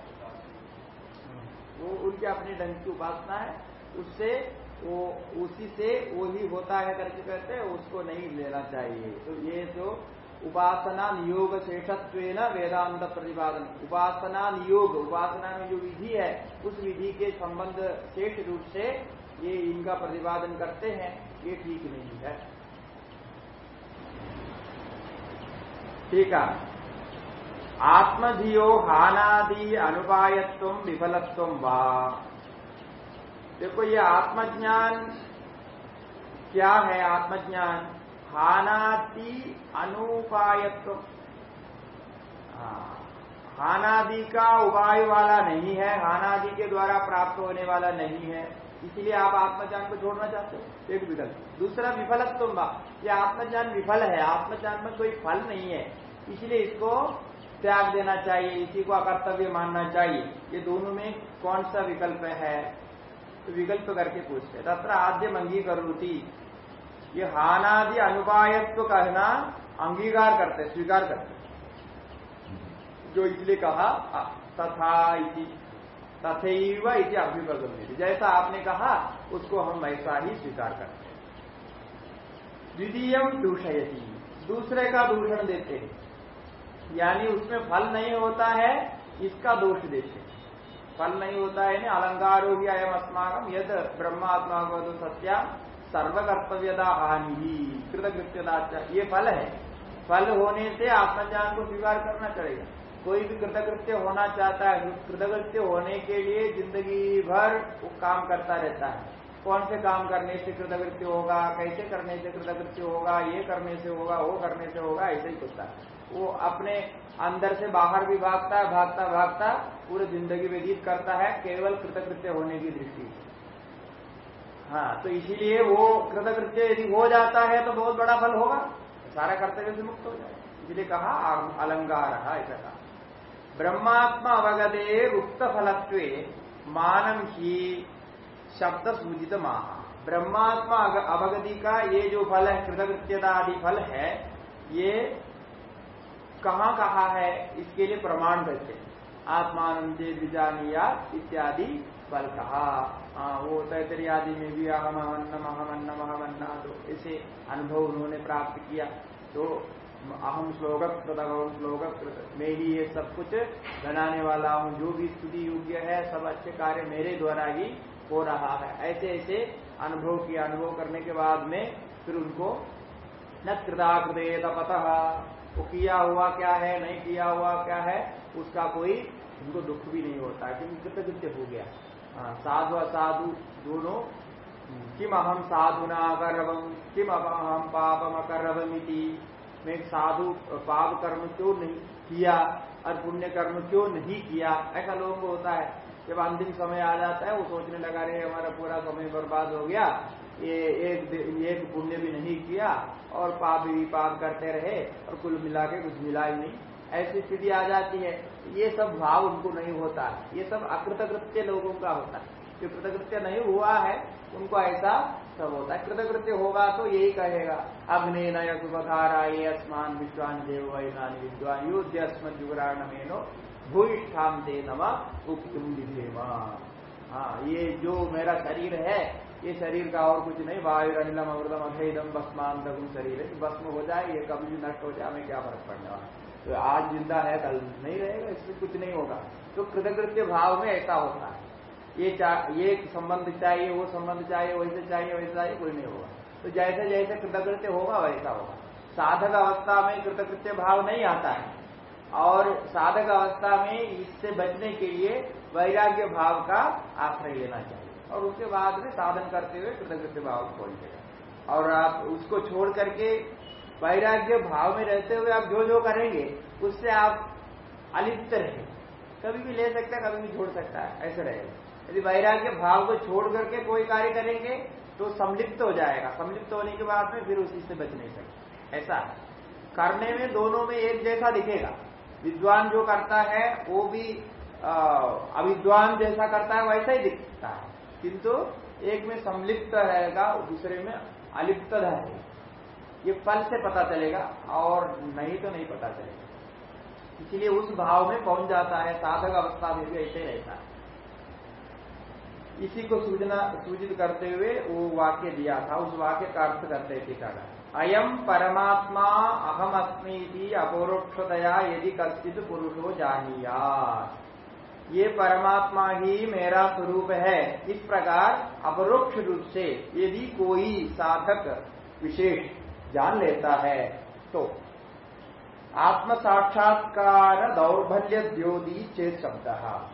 वो उनके अपने ढंग की उपासना है। उससे वो, उसी से वो ही होता है करके कहते हैं, उसको नहीं लेना चाहिए। तो ये जो उपासना नियोग शेषत्व वेदांत प्रतिपादन। उपासना नियोग, उपासना में जो विधि है, उस विधि के संबंध शेष रूप से ये इनका प्रतिपादन करते हैं, ये ठीक नहीं है। ठीक है। आत्मधियो हानादि अनुपायत्व विफलत्व वा। देखो ये आत्मज्ञान क्या है? आत्मज्ञान हानादि अनुपायत्व। हाँ, हानादि का उपाय वाला नहीं है हानादि के द्वारा प्राप्त होने वाला नहीं है इसलिए आप आत्मज्ञान को छोड़ना चाहते हो? एक विकल्प। दूसरा विफलत्व ये आत्मज्ञान विफल है आत्मज्ञान में कोई फल नहीं है इसलिए इसको त्याग देना चाहिए इसी को अकर्तव्य मानना चाहिए। ये दोनों में कौन सा विकल्प है? तो विकल्प करके पूछते तत्र आद्य मंगी अंगीकरोती ये हानादि अनुपायत्व कहना अंगीकार करते, स्वीकार करते। जो इसलिए कहा तथा इति, तथैव इति अभ्युपगम्य जैसा आपने कहा, उसको हम ऐसा ही स्वीकार करते द्वितीय दूषयती। दूसरे का दूषण देते हैं। यानी उसमें फल नहीं होता है, इसका दोष देते हैं। फल नहीं होता है अलंकार हो एवं अस्माकम यद ब्रह्मात्मा को तो सत्या सर्वकर्तव्यता हानि कृतकृत्यता ये फल है। फल होने से आत्मज्ञान को स्वीकार करना चाहिए। कोई भी कृतकृत्य होना चाहता है, कृतकृत्य होने के लिए ज़िंदगी भर वो काम करता रहता है। कौन से काम करने से कृतकृत्य होगा, कैसे करने से कृतकृत्य होगा, ये करने से होगा, वो करने से होगा, ऐसे ही होता है वो अपने अंदर से बाहर भी भागता है भागता भागता, पूरी ज़िंदगी व्यतीत करता है, केवल कृतकृत्य होने की दृष्टि हाँ तो इसीलिए वो कृतकृत्य यदि हो जाता है तो बहुत बड़ा फल होगा। सारा कर्तव्य से मुक्त हो जाए इसलिए कहा अलंकार ऐसा कहा। ब्रह्मात्मा अवगदे उक्त फलत्व मानव ही शब्द सूचित महा ब्रह्मात्मा अवगति का ये जो फल है कृतकृत्यता आदि फल है, ये कहाँ कहा है, इसके लिए प्रमाण देते आत्मान विजानिया इत्यादि बल कहा हाँ वो तैतरी आदि में भी अहम अहमन्नम अहमन्नम अहमन्ना तो ऐसे अनुभव उन्होंने प्राप्त किया। तो अहम श्लोक कृतम श्लोक मैं ही ये सब कुछ बनाने वाला हूँ। जो भी स्तुति योग्य है, सब अच्छे कार्य मेरे द्वारा ही हो रहा है। ऐसे ऐसे अनुभव किया। अनुभव करने के बाद में फिर उनको न कृताकृत पतः। वो किया हुआ क्या है, नहीं किया हुआ क्या है, उसका कोई उनको दुख भी नहीं होता, क्योंकि कृतकृत्य हो गया। साधु असाधु दोनों। किम अहम साधुना अकरवम किम अहम पापम अकरवमिति। मैं साधु पाप कर्म क्यों नहीं किया और पुण्य कर्म क्यों नहीं किया? ऐसा लोगों को होता है। जब अंतिम समय आ जाता है, वो सोचने लगा रहे हमारा पूरा समय बर्बाद हो गया। ये एक एक पुण्य भी नहीं किया और पाप भी पाप करते रहे और कुल मिला के कुछ मिला ही नहीं। ऐसी स्थिति आ जाती है। ये सब भाव उनको नहीं होता ये सब अकृतकृत्य लोगों का होता है। जो कृतकृत्य नहीं हुआ है, उनको ऐसा सब होता है। कृतकृत्य होगा तो यही कहेगा, अग्नि नय सुबधारा ये अस्मान विश्वान देव वैनानी विद्वान। युद्ध अस्मद जुगराण मेनो भूष्ठाम दे नमा उपयुम विधेमा। हाँ ये जो मेरा शरीर है, ये शरीर का और कुछ नहीं। वायु अनिलम अमृतम अभेदम भस्मान दगुम शरीर है। भस्म हो जाए, ये कभी भी नष्ट हो जाए, हमें क्या फ़र्क पड़ने वाला तो आज ज़िंदा है, कल नहीं रहेगा, इसमें कुछ नहीं होगा। तो कृतकृत्य भाव में ऐसा होता है। ये ये संबंध चाहिए, वो संबंध चाहिए, वैसे चाहिए वैसे चाहिए, कोई नहीं होगा। तो जैसे जैसे कृतकृत्य होगा, वैसा होगा। साधक अवस्था में कृतकृत्य भाव नहीं आता है। और साधक अवस्था में इससे बचने के लिए वैराग्य भाव का आश्रय लेना चाहिए। और उसके बाद में साधन करते हुए कृतकृत्य भाव को पहुंचेगा और आप उसको छोड़ करके वैराग्य भाव में रहते हुए आप जो जो करेंगे, उससे आप अलिप्त रहे। कभी भी ले सकता है, कभी भी छोड़ सकता है, ऐसे रहेगा यदि वैराग्य भाव को छोड़ करके कोई कार्य करेंगे तो संलिप्त हो जाएगा। संलिप्त होने के बाद में फिर उसी से बच नहीं सकते। ऐसा। करने में दोनों में एक जैसा दिखेगा। विद्वान जो करता है, वो भी अविद्वान जैसा करता है, वैसा ही दिखता है। किंतु एक में संलिप्त रहेगा, दूसरे में अलिप्त रहेगा। ये फल से पता चलेगा और नहीं तो नहीं पता चलेगा। इसलिए उस भाव में पहुँच जाता है? साधक अवस्था में भी ऐसे रहता है। इसी को सूचना, सूचित करते हुए वो वाक्य दिया था, उस वाक्य का अर्थ करते टीकाकार। अयम परमात्मा अहम अस्मी अपरोक्षतया यदि कश्चित पुरुषो जानिया ये परमात्मा ही मेरा स्वरूप है। इस प्रकार अपरोक्ष रूप से यदि कोई साधक विशेष जान लेता है तो आत्म साक्षात्कार दौर्बल्य द्योदी चेत शब्द।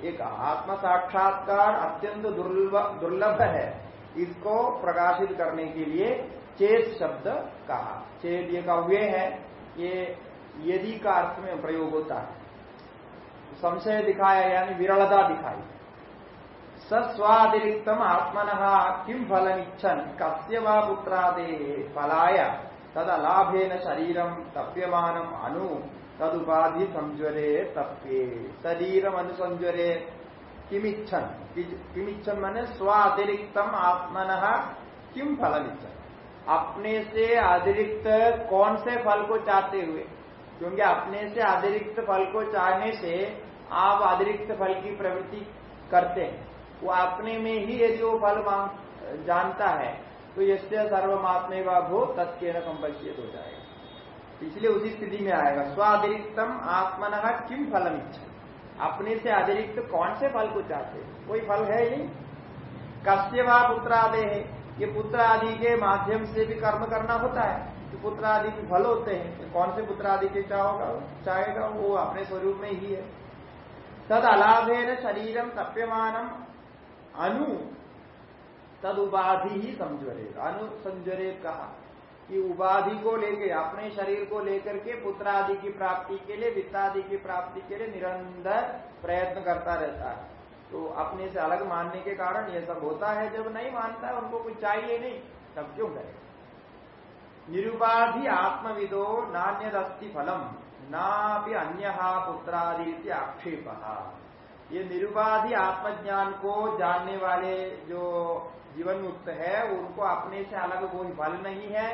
एक आत्म साक्षात्कार अत्यंत दुर्लभ है, इसको प्रकाशित करने के लिए चेत शब्द कहा। चेत ये का वे है? ये यदि का अर्थ में प्रयोग होता है। संशय दिखाया, यानी विरलता दिखाई। स सस्वातिरिक्तम आत्मन किम फलमिच्छन, कस्य वा पुत्रादे फलाय। तद लाभेन शरीरम तप्यमानम अनु, तदुपाधि संज्वरे तप्ये। शरीरम अनुसंज्वरे। किमिच्छन? किमिच्छन माने स्वातिरिक्तम आत्मन किम फलमिच्छन? अपने से अतिरिक्त कौन से फल को चाहते हुए? क्योंकि अपने से अतिरिक्त फल को चाहने से आप अतिरिक्त फल की प्रवृत्ति करते हैं। वो अपने में ही यदि वो फल जानता है तो यसे सर्वमात्मे व तत्के न संपचित हो जाएगा। इसलिए उसी स्थिति में आएगा। स्वातिरिक्तम आत्मन किम फलम इच्छा अपने से अतिरिक्त कौन से फल को चाहते कोई फल है ही कस्य व पुत्रादे है? ये पुत्र आदि के माध्यम से भी कर्म करना होता है। तो पुत्र आदि के फल होते हैं। तो कौन से पुत्र आदि के चाहोगा? चाहेगा वो अपने स्वरूप में ही है। तद अलाभे न शरीरम तप्यमानम अनु तद उपाधि ही समझरे अनुसंजरे कहा कि उपाधि को लेकर अपने शरीर को लेकर के पुत्र आदि की प्राप्ति के लिए वित्त आदि की प्राप्ति के लिए निरंतर प्रयत्न करता रहता है। तो अपने से अलग मानने के कारण यह सब होता है। जब नहीं मानता, उनको कुछ चाहिए नहीं, तब क्यों करे? निरुपाधि आत्मविदो नान्यदस्ति फलम ना भी अन्य पुत्रादि आक्षेप। ये निरुपाधि आत्मज्ञान को जानने वाले जो जीवन मुक्त है उनको अपने से अलग कोई फल नहीं है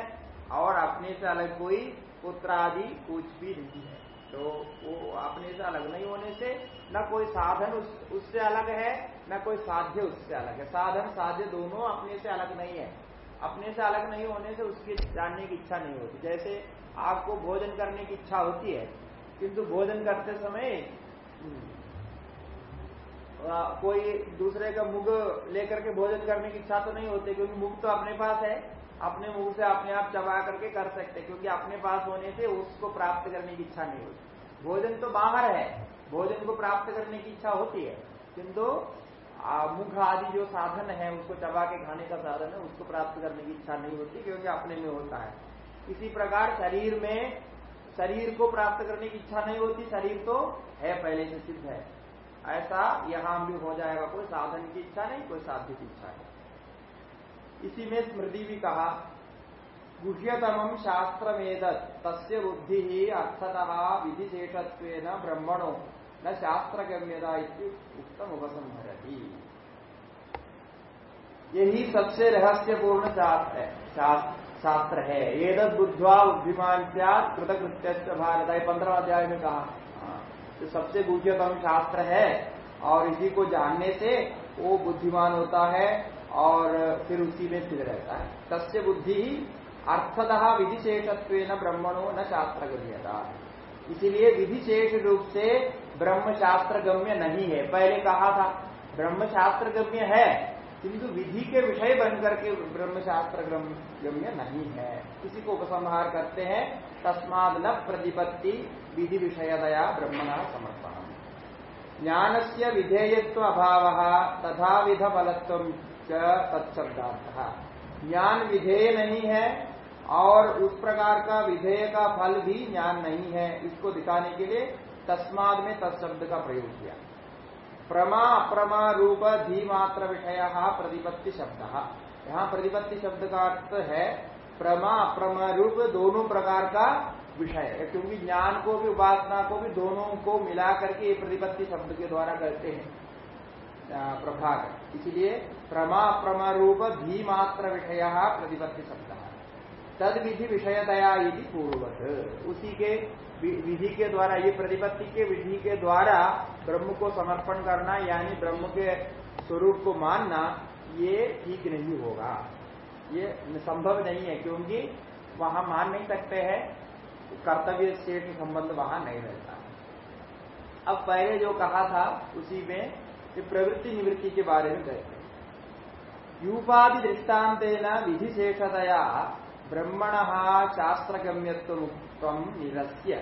और अपने से अलग कोई पुत्र आदि कुछ भी नहीं है। तो वो अपने से अलग नहीं होने से न कोई साधन उस, उससे अलग है न कोई साध्य उससे अलग है। साधन साध्य दोनों अपने से अलग नहीं है। अपने से अलग नहीं होने से उसकी जानने की इच्छा नहीं होती। जैसे आपको भोजन करने की इच्छा होती है किंतु भोजन करते समय कोई दूसरे का मुख लेकर के भोजन करने की इच्छा तो नहीं होती, क्योंकि मुख तो अपने पास है। अपने मुख से अपने आप चबा करके कर सकते, क्योंकि अपने पास होने से उसको प्राप्त करने की इच्छा नहीं होती। भोजन तो बाहर है, भोजन को प्राप्त करने की इच्छा होती है। किंतु मुख आदि जो साधन है, उसको चबा के खाने का साधन है, उसको प्राप्त करने की इच्छा नहीं होती, क्योंकि अपने में होता है। इसी प्रकार शरीर में, शरीर को प्राप्त करने की इच्छा नहीं होती, शरीर तो है, पहले से सिद्ध है। ऐसा यहाँ भी हो जाएगा, कोई साधन की इच्छा नहीं, कोई साध्य की इच्छा नहीं। इसी में स्मृति भी कहा, गुह्यतम शास्त्र वेद तस्य बुद्धि ही अर्थतः विधिशेषत्व ब्रह्मणो, न शास्त्र गम्यता उत्तम उपसंहरती। यही सबसे रहस्यपूर्ण शास्त्र है शास्त्र है। एदत बुद्धवा बुद्धिमान कृतकृत्य भारत। पंद्रह अध्याय में कहा जो सबसे गुह्यतम शास्त्र है और इसी को जानने से वो बुद्धिमान होता है और फिर उसी में स्थित रहता है। तस्य बुद्धि ही अर्थतः विधिशेषत्व न ब्रह्मणो न शास्त्र गम्यता इसीलिए विधिशेष रूप से ब्रह्म शास्त्र गम्य नहीं है। पहले कहा था ब्रह्म शास्त्र गम्य है, किंतु विधि के विषय बनकर के ब्रह्म शास्त्र गम्य नहीं है। किसी को उपसंहार करते हैं, तस्माद न प्रतिपत्ति विधि विषयदया ब्रह्मण समर्पण ज्ञान से विधेयत्व अभाव तथा विध फलत्व तत्शब्दार्थ ज्ञान विधेय नहीं है और उस प्रकार का विधेय का फल भी ज्ञान नहीं है। इसको दिखाने के लिए तस्माद में तत्शब्द का प्रयोग किया। प्रमा अप्रमा रूप, धीमात्र विषय प्रतिपत्ति शब्द। यहाँ प्रतिपत्ति शब्द का अर्थ है प्रमा अप्रमा रूप दोनों प्रकार का विषय है। क्योंकि ज्ञान को भी, उपासना को भी दोनों को मिला करके ये प्रतिपत्ति शब्द के द्वारा करते हैं प्रभाग। इसलिए प्रमा प्रमा रूप धीमात्र विषय प्रतिपत्ति शब्द। तद विधि विषयतया यदि पूर्वत उसी के विधि के द्वारा, ये प्रतिपत्ति के विधि के द्वारा ब्रह्म को समर्पण करना, यानी ब्रह्म के स्वरूप को मानना, ये ठीक नहीं होगा। ये संभव नहीं है, क्योंकि वहाँ मान नहीं सकते हैं। कर्तव्य शेष संबंध वहाँ नहीं रहता। अब पहले जो कहा था, उसी में ये प्रवृत्ति निवृत्ति के बारे में कहते यूपादि दृष्टांत विधि शेषतया ब्रह्मण शास्त्रगम्यत्व निरस्य।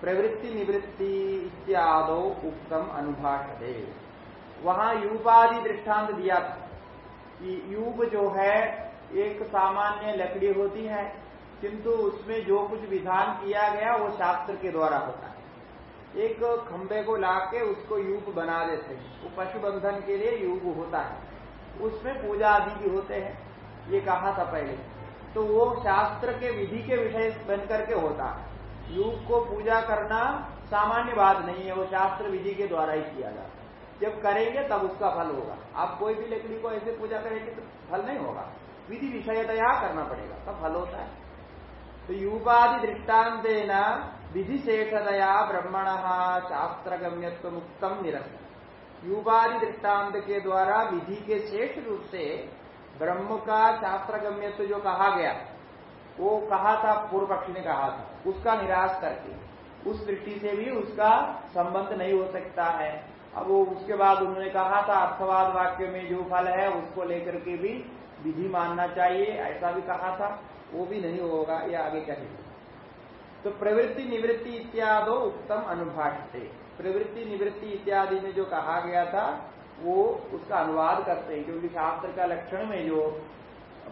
प्रवृत्ति निवृत्ति इत्यादो उत्तम अनुभाषते वहाँ यूपादि दृष्टांत दिया था कि यूप जो है, एक सामान्य लकड़ी होती है किंतु उसमें जो कुछ विधान किया गया, वो शास्त्र के द्वारा होता है। एक खंबे को लाके उसको यूप बना देते हैं। वो पशु बंधन के लिए यूप होता है। उसमें पूजा आदि भी होते हैं। ये कहा था पहले। तो वो शास्त्र के विधि के विषय बन करके होता है। यूप को पूजा करना सामान्य बात नहीं है। वो शास्त्र विधि के द्वारा ही किया जाता है। जब करेंगे, तब उसका फल होगा। आप कोई भी लकड़ी को ऐसे पूजा करेंगे तो फल नहीं होगा। विधि विषय विषयतया करना पड़ेगा। तब फल होता है। तो युगादि दृष्टांत विधि शेषतया ब्रह्मण शास्त्रगम्यत्व मुक्तम निरस्त। युगादि दृष्टांत के द्वारा विधि के शेष रूप से ब्रह्म का शास्त्रगम्यत्व जो कहा गया, वो कहा था, पूर्व पक्ष ने कहा था, उसका निराश करके। उस दृष्टि से भी उसका संबंध नहीं हो सकता है। अब वो उसके बाद उन्होंने कहा था, अर्थवाद वाक्य में जो फल है, उसको लेकर के भी विधि मानना चाहिए, ऐसा भी कहा था, वो भी नहीं होगा, ये आगे कहेंगे? तो प्रवृत्ति निवृत्ति इत्यादि उत्तम अनुभाषते प्रवृत्ति निवृत्ति इत्यादि में जो कहा गया था, वो उसका अनुवाद करते हैं, क्योंकि शास्त्र का लक्षण में जो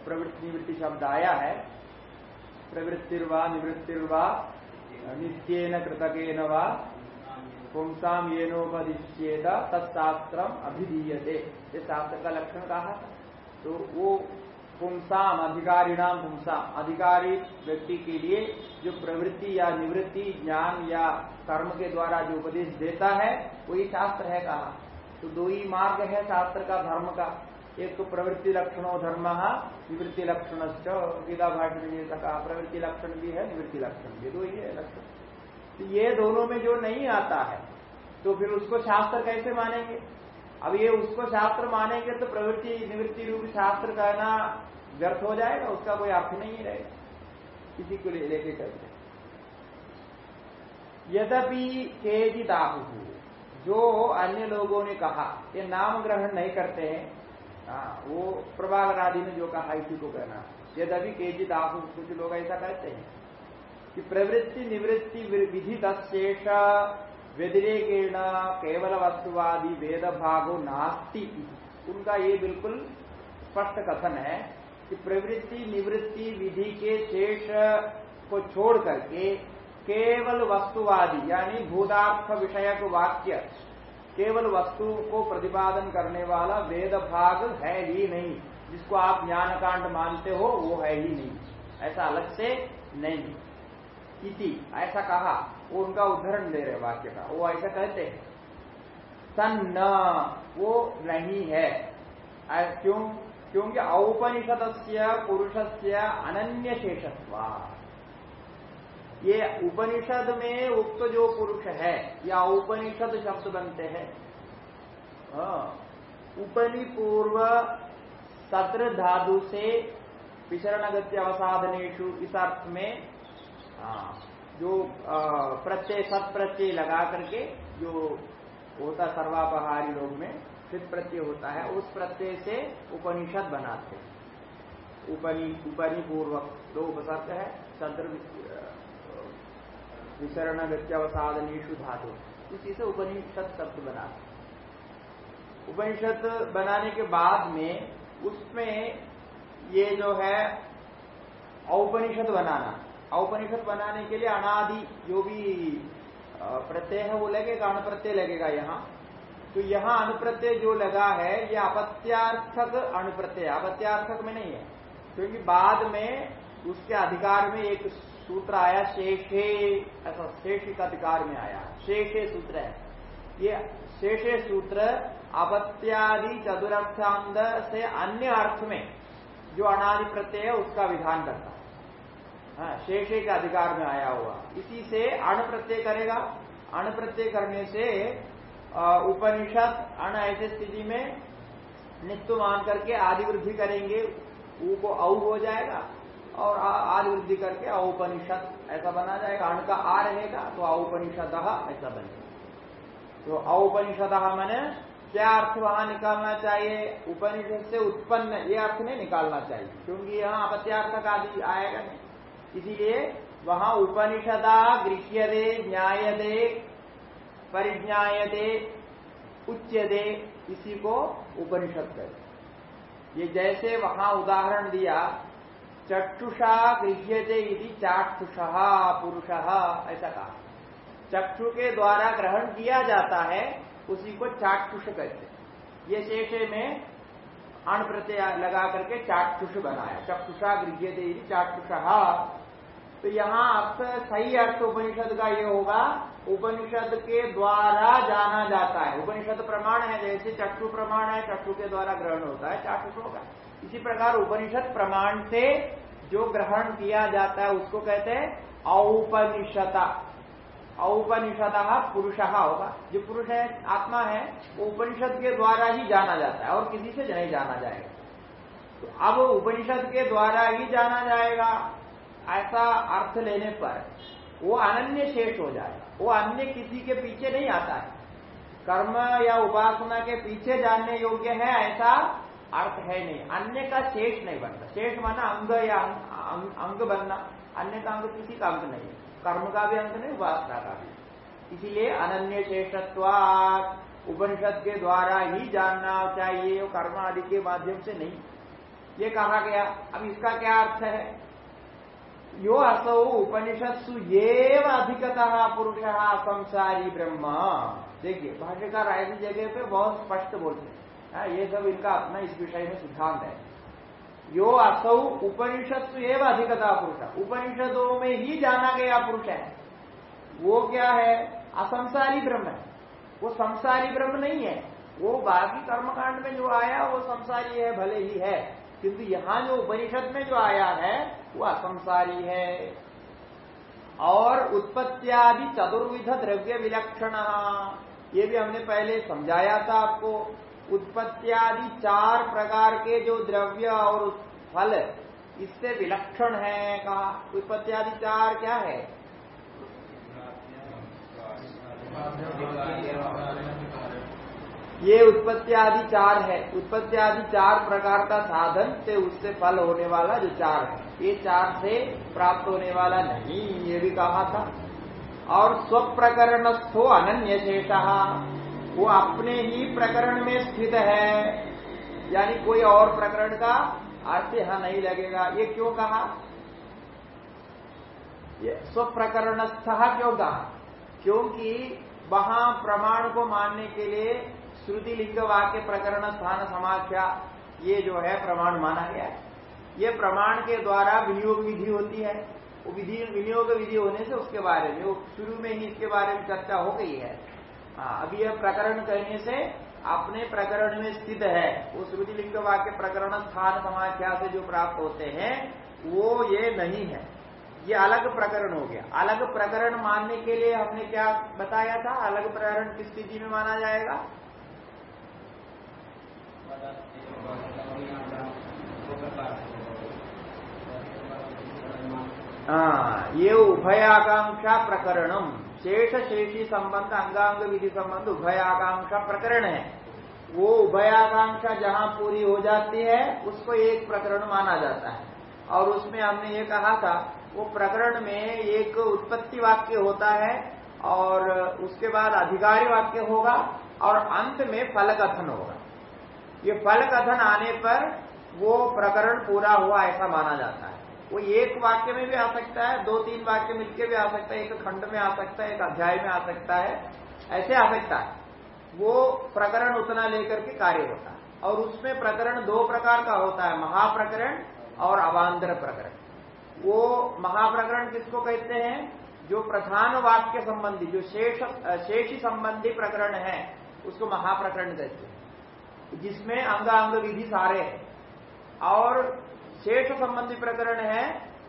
प्रवृत्ति निवृत्ति शब्द आया है, प्रवृत्तिर्वा निवृत्तिर्वा, नित्यन कृतकेन वा पुंसाम ये नोपदिश्येत तत्शास्त्रम अभिधीयते। ये शास्त्र का लक्षण कहा था। तो वो पुंसाम, अधिकारीणाम पुंसाम, अधिकारी व्यक्ति के लिए जो प्रवृत्ति या निवृत्ति, ज्ञान या कर्म के द्वारा जो उपदेश देता है वही शास्त्र है कहा। तो दो ही मार्ग है शास्त्र का, धर्म का। एक तो प्रवृत्ति लक्षणों धर्म, निवृत्ति लक्षण गीता भाषण में कहा प्रवृत्ति लक्षण भी है, निवृत्ति लक्षण भी दो ही है लक्षण। तो ये दोनों में जो नहीं आता है तो फिर उसको शास्त्र कैसे मानेंगे? अब ये उसको शास्त्र मानेंगे तो प्रवृत्ति, निवृत्ति रूप शास्त्र कहना व्यर्थ हो जाएगा, उसका कोई अर्थ नहीं रहेगा। किसी को लेके कहते यद्यपि केजित आहु जो अन्य लोगों ने कहा, ये नाम ग्रहण नहीं करते हैं हाँ वो प्रभाकर आदि ने जो कहा, इसी को कहना। यद्यपि केजित आहु कुछ लोग ऐसा कहते हैं कि प्रवृत्ति, निवृत्ति विधि तत्शेष व्यतिरेकेण केवल वस्तुवादी वेद भागो नास्ति उनका ये बिल्कुल स्पष्ट कथन है कि प्रवृत्ति, निवृत्ति, विधि के शेष को छोड़ करके केवल वस्तुवादी, यानी भूतार्थ विषयक वाक्य, केवल वस्तु को प्रतिपादन करने वाला वेद भाग है ही नहीं। जिसको आप ज्ञान कांड मानते हो, वो है ही नहीं। ऐसा अलग से नहीं। इति ऐसा कहा वो उनका उदाहरण दे रहे वाक्य का। वो ऐसा कहते हैं। सन न वो नहीं है। क्यों? क्योंकि औपनिषद से पुरुष से अनन्य शेषत्व ये उपनिषद में उक्त जो पुरुष है या उपनिषद शब्द बनते हैं। उपनि पूर्व सत्र धातु से विचरण गति अवसाधनेशु इस अर्थ में हाँ, जो प्रत्यय, सत प्रत्यय लगा करके जो होता सर्वापहारी लोग में सिद्ध प्रत्यय होता है, उस प्रत्यय से उपनिषद बनाते उपनि पूर्वक दो उपसर्ग है सत्र विसरण गत्यावसाधनीशु धातु। उसी से उपनिषद शब्द बनाते उपनिषद बनाने के बाद में, उसमें ये जो है, औपनिषद बनाना। औपनिषद बनाने के लिए अनादि जो भी प्रत्यय है वो लगेगा, अनुप्रत्यय लगेगा यहाँ। तो यहाँ अनुप्रत्यय जो लगा है, ये अपत्यार्थक अनुप्रत्यय, अपत्यार्थक में नहीं है। क्योंकि बाद में उसके अधिकार में एक सूत्र आया, शेषे ऐसा शेषिक अधिकार में आया। शेषे सूत्र है। ये शेषे सूत्र अपत्यादि चतुर्थांत से अन्य अर्थ में जो अनादि प्रत्यय है, उसका विधान करता है। हाँ, शेषे के अधिकार में आया हुआ। इसी से अण प्रत्यय करेगा। अण प्रत्यय करने से उपनिषद अण ऐसे स्थिति में नित्य मान करके आदि वृद्धि करेंगे। ऊ को औ हो जाएगा और आदि वृद्धि करके औपनिषद ऐसा बना जाएगा। अण का आ रहेगा तो औपनिषद ऐसा बनेगा। तो औपनिषद मैंने क्या अर्थ वहाँ निकालना चाहिए? उपनिषद से उत्पन्न ये अर्थ नहीं निकालना चाहिए क्योंकि यहाँ अपत्यार्थ का आदि आएगा नहीं। इसीलिए वहाँ उपनिषदा गृह्यदे न्यायदे परिज्ञायदे उच्चदे इसी को उपनिषद कहते ये जैसे वहाँ उदाहरण दिया, चक्षुषा गृह्यते यदि चाक्षुषा, पुरुष, ऐसा कहा। चक्षु के द्वारा ग्रहण किया जाता है, उसी को चाक्षुष कहते ये शेषे में अण प्रत्यय लगा करके चाक्षुष बनाया, चक्षुषा गृह्यते यदि चाक्षुषा। तो यहाँ अर्थ, सही अर्थ उपनिषद का ये होगा, उपनिषद के द्वारा जाना जाता है। उपनिषद प्रमाण है, जैसे चक्षु प्रमाण है, चक्षु के द्वारा ग्रहण होता है, चाक्षुष होगा। इसी प्रकार उपनिषद प्रमाण से जो ग्रहण किया जाता है, उसको कहते हैं औपनिषदा। औपनिषद पुरुष होगा। जो पुरुष है, आत्मा है, वो उपनिषद के द्वारा ही जाना जाता है और किसी से नहीं जाना जाएगा। तो अब उपनिषद के द्वारा ही जाना जाएगा। ऐसा अर्थ लेने पर वो अनन्य शेष हो जाएगा वो अन्य किसी के पीछे नहीं आता है। कर्म या उपासना के पीछे जानने योग्य है ऐसा अर्थ है नहीं। अन्य का शेष नहीं बनता। शेष माना अंग या अंग, अंग बनना। अन्य का अंग किसी का अंग नहीं। कर्म का भी अंग नहीं उपासना का भी। इसीलिए अनन्य शेषत्वात उपनिषद के द्वारा ही जानना चाहिए। कर्म आदि के माध्यम से नहीं। ये कहा गया। अब इसका क्या अर्थ है? यो असौ उपनिषत्सु एव अधिकतः पुरुष संसारी ब्रह्म। देखिए भाष्यकार ऐसी जगह पे बहुत स्पष्ट बोलते हैं। हाँ, ये सब इनका अपना इस विषय में सिद्धांत है। यो असौ उपनिषत्सु एवं अधिकता पुरुष। उपनिषदों में ही जाना गया पुरुष है। वो क्या है? असंसारी ब्रह्म है। वो संसारी ब्रह्म नहीं है। वो बाकी कर्मकांड में जो आया वो संसारी है भले ही है। किंतु यहाँ जो उपनिषद में जो आया है वो असंसारी है। और उत्पत्तियादि चतुर्विध द्रव्य विलक्षण। ये भी हमने पहले समझाया था आपको। उत्पत्तियादि चार प्रकार के जो द्रव्य और फल, इससे विलक्षण है, कहा। उत्पत्तियादि चार क्या है? ये उत्पत्ति आदि चार है। उत्पत्ति आदि चार प्रकार का साधन से उससे फल होने वाला जो चार है। ये चार से प्राप्त होने वाला नहीं, ये भी कहा था। और स्वप्रकरणस्थो अनन्य शेष। वो अपने ही प्रकरण में स्थित है। यानी कोई और प्रकरण का अर्थ यहाँ नहीं लगेगा। ये क्यों कहा? स्वप्रकरणस्थ क्यों कहा? क्योंकि वहाँ प्रमाण को मानने के लिए श्रुति लिंग वाक्य प्रकरण, स्थान, समाख्या, ये जो है प्रमाण माना गया है। ये प्रमाण के द्वारा विनियोग विधि होती है। विधि विनियोग विधि होने से उसके बारे में शुरू में ही इसके बारे में चर्चा हो गई है। हाँ अभी यह प्रकरण कहने से अपने प्रकरण में स्थित है। वो श्रुति लिंग वाक्य प्रकरण, स्थान, समाख्या से जो प्राप्त होते हैं, वो ये नहीं है। ये अलग प्रकरण हो गया। अलग प्रकरण मानने के लिए हमने क्या बताया था? अलग प्रकरण किस स्थिति में माना जाएगा? हाँ ये उभयाकांक्षा प्रकरणम शेष शेषी संबंध, अंगांग विधि संबंध, उभयाकांक्षा प्रकरण है। वो उभयाकांक्षा जहाँ पूरी हो जाती है, उसको एक प्रकरण माना जाता है। और उसमें हमने ये कहा था, वो प्रकरण में एक उत्पत्ति वाक्य होता है, और उसके बाद अधिकारी वाक्य होगा, और अंत में फल कथन होगा। ये फल कथन आने पर वो प्रकरण पूरा हुआ ऐसा माना जाता है। वो एक वाक्य में भी आ सकता है, दो तीन वाक्य मिलकर भी आ सकता है, एक खंड में आ सकता है, एक अध्याय में आ सकता है, ऐसे आ सकता है। वो प्रकरण उतना लेकर के कार्य होता है और उसमें प्रकरण दो प्रकार का होता है, महाप्रकरण और अवान्तर प्रकरण। वो महाप्रकरण किसको कहते हैं? जो प्रधान वाक्य संबंधी, जो शेष, शेषी संबंधी प्रकरण है, उसको महाप्रकरण कहते हैं। जिसमें अंगांग विधि सारे है। और शेष संबंधी प्रकरण है,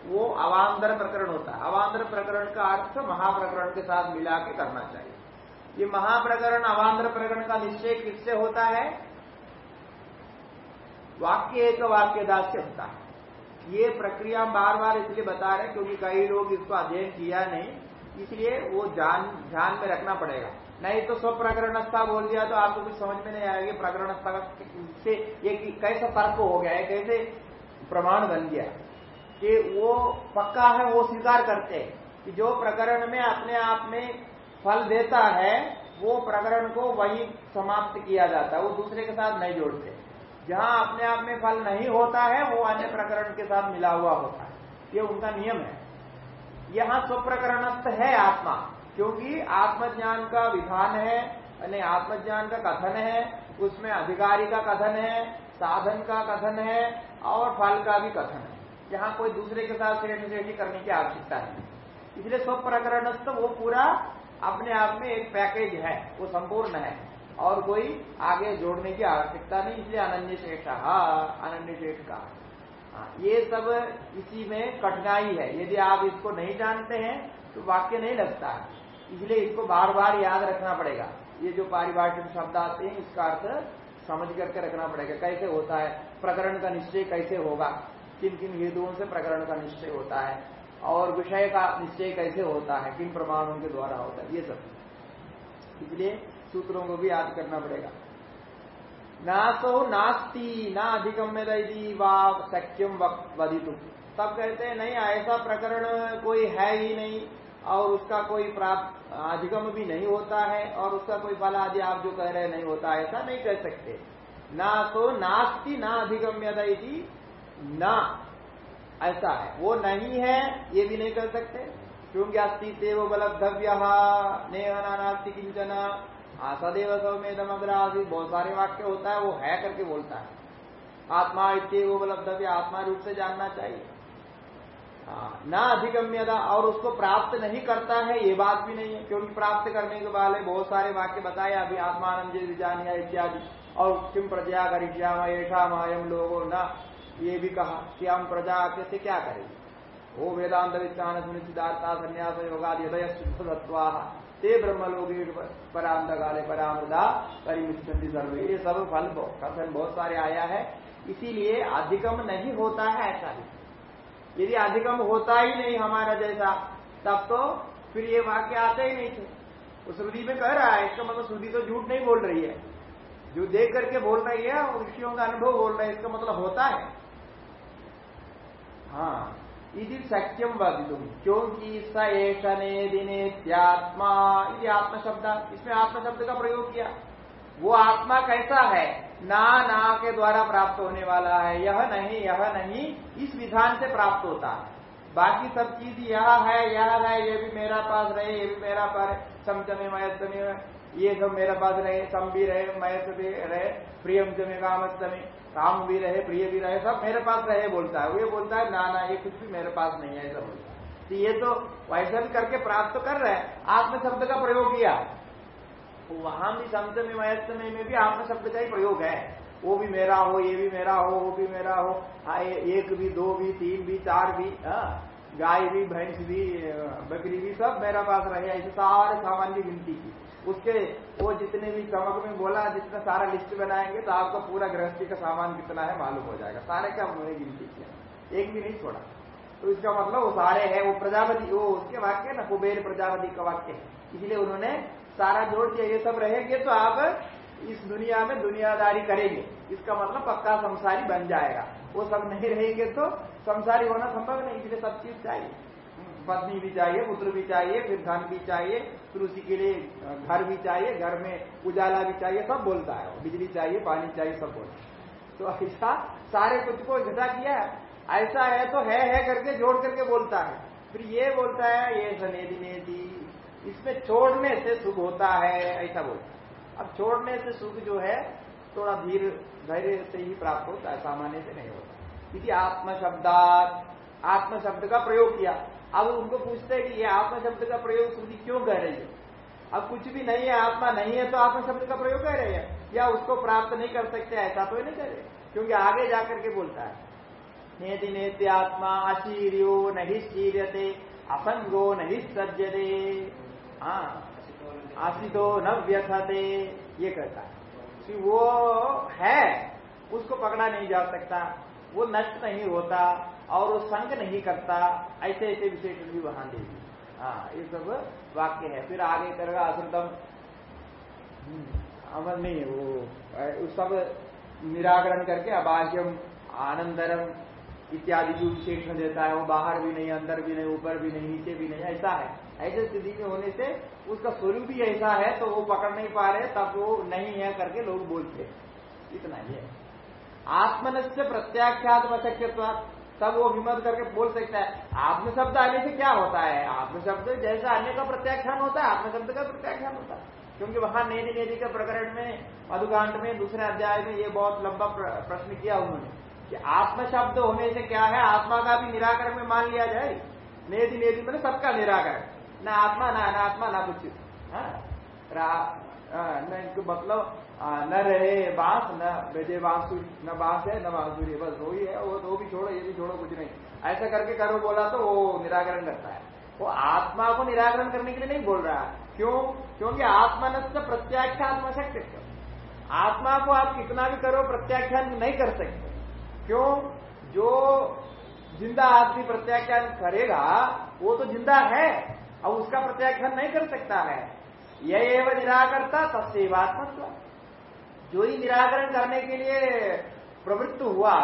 वो अवान्तर प्रकरण होता है। अवान्तर प्रकरण का अर्थ महाप्रकरण के साथ मिला के करना चाहिए। ये महाप्रकरण अवान्तर प्रकरण का निश्चय किससे होता है? वाक्य एक वाक्य दास्य होता है। ये प्रक्रिया बार बार इसलिए बता रहे क्योंकि कई लोग इसको अध्ययन किया नहीं, इसलिए वो ध्यान में रखना पड़ेगा। नहीं तो स्व प्रकरणस्था बोल दिया तो आपको कुछ समझ में नहीं आएगी। प्रकरणस्था से ये कैसा तर्क हो गया है कैसे प्रमाण बन गया कि वो पक्का है, वो स्वीकार करते हैं कि जो प्रकरण में अपने आप में फल देता है, वो प्रकरण को वही समाप्त किया जाता है, वो दूसरे के साथ नहीं जोड़ते। जहाँ अपने आप में फल नहीं होता है, वो अन्य प्रकरण के साथ मिला हुआ होता है। ये उनका नियम है। यहाँ स्वप्रकरणस्थ है आत्मा। क्योंकि आत्मज्ञान का विधान है यानी आत्मज्ञान का कथन है उसमें अधिकारी का कथन है साधन का कथन है और फल का भी कथन है। यहाँ कोई दूसरे के साथ श्रेणी श्रेणी करने की आवश्यकता है। इसलिए स्वप्रकरणस्थ वो पूरा अपने आप में एक पैकेज है वो संपूर्ण है और कोई आगे जोड़ने की आवश्यकता नहीं इसलिए अनन्य शेष अनन्य शेष का हाँ, ये सब इसी में कठिनाई है। यदि आप इसको नहीं जानते हैं तो वाक्य नहीं लगता इसलिए इसको बार बार याद रखना पड़ेगा। ये जो पारिभाषिक शब्द आते हैं, इसका अर्थ समझ करके रखना पड़ेगा। कैसे होता है? प्रकरण का निश्चय कैसे होगा? किन किन हेतुओं से प्रकरण का निश्चय होता है? और विषय का निश्चय कैसे होता है? किन प्रमाणों के द्वारा होता है? ये सब। इसलिए सूत्रों को भी याद करना पड़ेगा। ना तो नास्ती ना अधिकम में वा सक्यम वधितु तब कहते हैं, नहीं, ऐसा प्रकरण कोई है ही नहीं। और उसका कोई प्राप्त अधिगम भी नहीं होता है और उसका कोई फल आदि आप जो कह रहे नहीं होता है ऐसा नहीं कह सकते। ना तो नास्ती ना अधिगम्यता ना। ऐसा है। वो नहीं है, ये भी नहीं कर सकते। क्योंकि अस्थि तेव उपलब्धव्य नास्ती किंचना सदैव सौमेदम अग्रासी बहुत सारे वाक्य होता है, वो है करके बोलता है। आत्मा इतव उपलब्धव्य आत्मा रूप से जानना चाहिए। न अधिगम्यता और उसको प्राप्त नहीं करता है, ये बात भी नहीं है, क्योंकि प्राप्त करने के वाले बहुत सारे वाक्य बताए, अभी आत्मानंद जानिया इत्यादि, और किम प्रजा करिष्याम ऐसा मायम लोगो न, ये भी कहा कि हम प्रजा कैसे क्या करेंगे वो वेदांत विज्ञान सुनिश्चितार्था संन्यास योगादि हृदय शुद्धत्वा ते ब्रह्मलोगी परांत काले परामृदा परिमिष्टि सर्वे। ये सब फल कथन बहुत सारे आया है, इसीलिए अधिकम नहीं होता है ऐसा ही यदि अधिकम होता ही नहीं हमारा जैसा, तब तो फिर ये वाक्य आते ही नहीं थे। वो श्रुति में कह रहा है, इसका मतलब श्रुति तो झूठ नहीं बोल रही है। जो देख करके बोल रही है और ऋषियों का अनुभव बोल रहा है, इसका मतलब होता है। हाँ यदि सत्यम तुम क्योंकि स एषने दिने त्यात्मा यदि आत्म शब्द इसमें आत्म शब्द का प्रयोग किया। वो आत्मा कैसा है? ना ना के द्वारा प्राप्त होने वाला है। यह नहीं यह नहीं। इस विधान से प्राप्त होता है। बाकी सब चीज़ यह है यह है, ये भी मेरा पास रहे, ये भी मेरा पर चमचमे मयत्तमे ये सब मेरे पास रहे, सम भी रहे, मयत भी रहे, प्रियम जमे कामस्तमे काम भी रहे, प्रिय भी रहे, सब मेरे पास रहे, बोलता है। वो बोलता है, ना ना, ये कुछ भी मेरे पास नहीं है, ऐसा बोलता है। तो ये तो वैसा भी करके प्राप्त कर रहे हैं। आत्म शब्द का प्रयोग किया। वहाँ भी समझ में में भी आत्म शब्द का ही प्रयोग है। वो भी मेरा हो ये भी मेरा हो वो भी मेरा हो हाँ एक भी दो भी तीन भी चार भी हाँ, गाय भी भैंस भी बकरी भी सब मेरा पास रहे ऐसे सारे सामान सामान्य गिनती की। उसके वो जितने भी चमक में बोला जितना सारा लिस्ट बनाएँगे तो आपका पूरा गृहस्थी का सामान कितना है मालूम हो जाएगा। सारे का उन्होंने गिनती किया एक भी नहीं छोड़ा। तो इसका मतलब वो सारे है वो प्रजापति वो उसके वाक्य ना कुबेर प्रजापति का वाक्य है। इसलिए उन्होंने सारा जोड़ दिया ये सब रहेंगे तो आप इस दुनिया में दुनियादारी करेंगे। इसका मतलब पक्का संसारी बन जाएगा। वो सब नहीं रहेंगे तो संसारी होना संभव नहीं, इसलिए सब चीज़ चाहिए। पत्नी भी चाहिए, पुत्र भी चाहिए, फिर धन भी चाहिए फिर उसी के लिए घर भी चाहिए, घर में उजाला भी चाहिए, सब बोलता है। बिजली चाहिए, पानी चाहिए, सब बोलता है। तो ऐसा सारे कुछ को इकट्ठा किया है। ऐसा है तो है है करके, जोड़ करके बोलता है। फिर ये बोलता है, ये सनेदी नेदी इसमें छोड़ने से सुख होता है, ऐसा बोलता अब छोड़ने से सुख जो है, थोड़ा धीर धैर्य से ही प्राप्त होता है, सामान्य से नहीं होता। क्योंकि आत्म शब्दात आत्म शब्द का प्रयोग किया। अब उनको पूछते हैं कि ये आत्मा शब्द का प्रयोग श्रुति क्यों कह रही है? अब कुछ भी नहीं है, आत्मा नहीं है तो आत्मा शब्द का प्रयोग कह रहे हैं। या उसको प्राप्त नहीं कर सकते, ऐसा तो नहीं करे क्योंकि आगे जाकर के बोलता है, नेति नेति आत्मा अशीर्यो नहीं शीर्यते असंगो नहीं सज्जते हाँ। आशितो न व्यथते ये कहता है। वो है उसको पकड़ा नहीं जा सकता वो नष्ट नहीं होता और वो संग नहीं करता ऐसे ऐसे विशेष भी वहाँ देगी हाँ ये सब वाक्य है। फिर आगे करेगा असुतम हम्म, अमर नहीं वो। उस सब निराकरण करके अबाह्यम आनंदरम इत्यादि जो विशेषण देता है वो बाहर भी नहीं अंदर भी नहीं ऊपर भी नहीं नीचे भी नहीं ऐसा है। ऐसे स्थिति में होने से उसका स्वरूप भी ऐसा है तो वो पकड़ नहीं पा रहे, तब वो नहीं है करके लोग बोलते इतना ही है। आत्मन से प्रत्याख्यात अशक्यत्व तब वो हिम्मत करके बोल सकता है आत्म शब्द आने से क्या होता है? आत्म शब्द जैसा अन्य का प्रत्याख्यान होता है आत्म शब्द का प्रत्याख्यान होता है। क्योंकि वहाँ नेदी नेदी के प्रकरण में, मधुकांड में, दूसरे अध्याय में ये बहुत लंबा प्रश्न किया उन्होंने कि आत्म शब्द होने से क्या है? आत्मा का भी निराकरण में मान लिया जाए। नेति नेति मैंने सबका निराकरण। न आत्मा, न अनात्मा, न कुछ। हाँ? न मतलब न रहे बाँस न बेजे बांसु न बाँस है, न बांसुरी बस वो ही है वो तो भी छोड़ो, ये भी छोड़ो, कुछ नहीं। ऐसा करके करो बोला तो वो निराकरण करता है। वो आत्मा को निराकरण करने के लिए नहीं बोल रहा। क्यों? क्योंकि आत्मा प्रत्याख्यात्म शक्ति आत्मा को आप कितना भी करो, प्रत्याख्यान नहीं कर सकते। क्यों? जो ज़िंदा आदमी प्रत्याख्यान करेगा, वो तो ज़िंदा है। अब उसका प्रत्याख्यान नहीं कर सकता है। यह एवं निराकरता तस्वात्मत्व जो ही निराकरण करने के लिए प्रवृत्त हुआ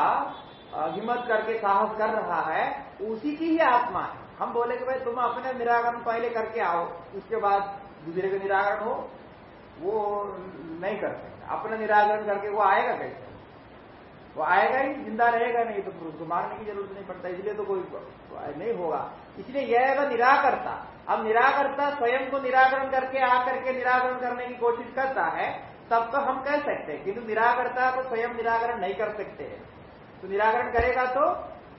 हिम्मत करके साहस कर रहा है, उसी की ही आत्मा है। हम बोले कि भाई तुम अपने निराकरण पहले करके आओ, उसके बाद दूसरे का निराकरण हो। वो नहीं कर सकते। अपना निराकरण करके वो आएगा कैसे? वो आएगा ही, ज़िंदा रहेगा नहीं तो उसको मारने की ज़रूरत नहीं पड़ता, इसलिए तो कोई नहीं होगा। इसलिए यह निराकरता। अब निराकरता स्वयं को निराकरण करके आकर के निराकरण करने की कोशिश करता है, तब तो हम कह सकते हैं, किंतु निराकरता को स्वयं निराकरण नहीं कर सकते हैं। तो निराकरण करेगा तो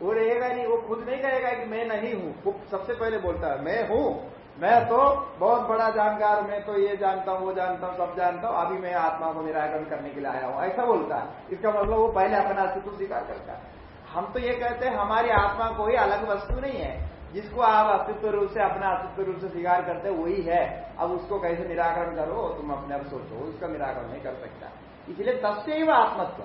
वो रहेगा नहीं, वो खुद नहीं कहेगा कि मैं नहीं हूँ। वो सबसे पहले बोलता है, मैं हूँ, मैं तो बहुत बड़ा जानकार, मैं तो ये जानता हूँ, वो जानता हूँ, सब जानता हूँ, अभी मैं आत्मा को निराकरण करने के लिए आया हूँ। ऐसा बोलता है। इसका मतलब वो पहले अपना अस्तित्व स्वीकार करता है। हम तो ये कहते हैं, हमारी आत्मा कोई अलग वस्तु नहीं है। जिसको आप अस्तित्व रूप से, अपना अस्तित्व रूप से स्वीकार करते वही है। अब उसको कैसे निराकरण करो? तुम अपने आप सोचो, उसका निराकरण नहीं कर सकता। इसलिए तस्व आत्मत्व।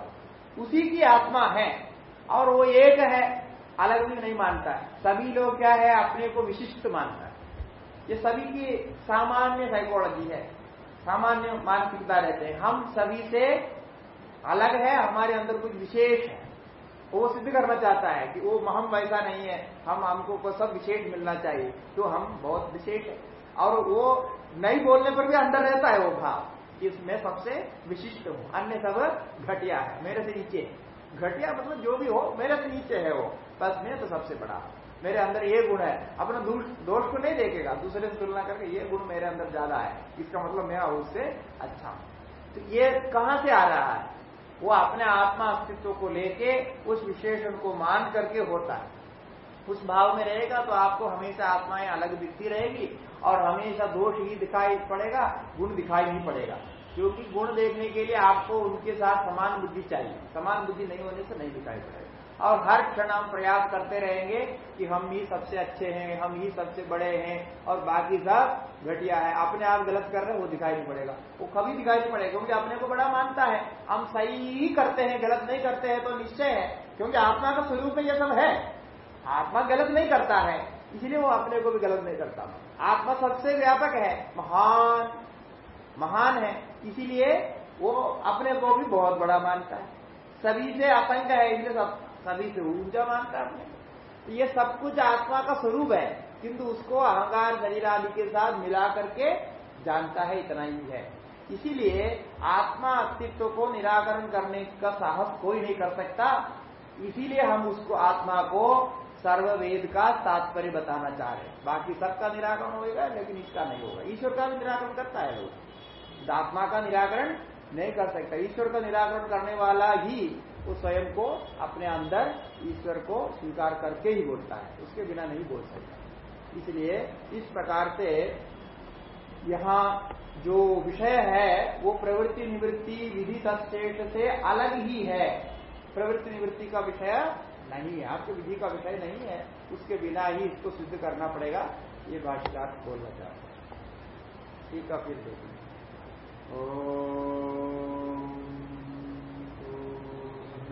उसी की आत्मा है, और वो एक है, अलग भी नहीं मानता है। सभी लोग क्या है, अपने को विशिष्ट मानता है। ये सभी की सामान्य साइकोलॉजी है। सामान्य मानसिकता रहते हैं। हम सभी से अलग है, हमारे अंदर कुछ विशेष है। वो सिद्ध करना चाहता है कि वो हम वैसा नहीं है, हम हमको को सब विशेष मिलना चाहिए तो हम बहुत विशेष है। और वो नहीं बोलने पर भी अंदर रहता है वो भाव इसमें सबसे विशिष्ट हूँ, अन्य सब घटिया है, मेरे से नीचे। घटिया मतलब जो भी हो, मेरे से नीचे है वो, बस में तो सबसे बड़ा मेरे अंदर ये गुण है, अपना दोष को नहीं देखेगा, दूसरे से तुलना करके ये गुण मेरे अंदर ज़्यादा है, इसका मतलब मैं उससे अच्छा हूँ। तो ये कहाँ से आ रहा है? वो अपने आत्मा अस्तित्व को लेके उस विशेषण को मान करके होता है। उस भाव में रहेगा तो आपको हमेशा आत्माएँ अलग दिखती रहेगी और हमेशा दोष ही दिखाई पड़ेगा, गुण दिखाई नहीं पड़ेगा। क्योंकि गुण देखने के लिए आपको उनके साथ समान बुद्धि चाहिए। समान बुद्धि नहीं होने से नहीं दिखाई पड़ेगा। और हर क्षण हम प्रयास करते रहेंगे कि हम ही सबसे अच्छे हैं, हम ही सबसे बड़े हैं और बाकी सब घटिया है। अपने आप गलत कर रहे हैं, वो दिखाई नहीं पड़ेगा। वो कभी दिखाई नहीं पड़ेगा, क्योंकि अपने को बड़ा मानता है। हम सही ही करते हैं, गलत नहीं करते हैं तो निश्चय है, क्योंकि आत्मा का स्वरूप में यह सब है। आत्मा गलत नहीं करता है, इसलिए वो अपने को भी गलत नहीं करता। आत्मा सबसे व्यापक है, महान महान है, इसीलिए वो अपने को भी बहुत बड़ा मानता है। सभी से असंख्य है, इसलिए सब सभी से ऊर्जा मानता है। तो ये सब कुछ आत्मा का स्वरूप है, किंतु उसको अहंकार, शरीर आदि के साथ मिला करके जानता है, इतना ही है। इसीलिए आत्मा अस्तित्व को निराकरण करने का साहस कोई नहीं कर सकता। इसीलिए हम उसको, आत्मा को सर्ववेद का तात्पर्य बताना चाह रहे हैं। बाकी सबका निराकरण होगा लेकिन इसका नहीं होगा। ईश्वर का भी निराकरण करता है लोग आत्मा का निराकरण नहीं कर सकता। ईश्वर का निराकरण करने वाला ही वो स्वयं को, अपने अंदर ईश्वर को स्वीकार करके ही बोलता है। उसके बिना नहीं बोल सकता। इसलिए इस प्रकार से यहाँ जो विषय है, वो प्रवृत्ति निवृत्ति विधि तत्शेष से अलग ही है। प्रवृत्ति निवृत्ति का विषय नहीं है। आपके विधि का विषय नहीं है। उसके बिना ही इसको सिद्ध करना पड़ेगा। ये भाष्यकार बोलना चाहते हैं। ठीक है, फिर देखिए ओ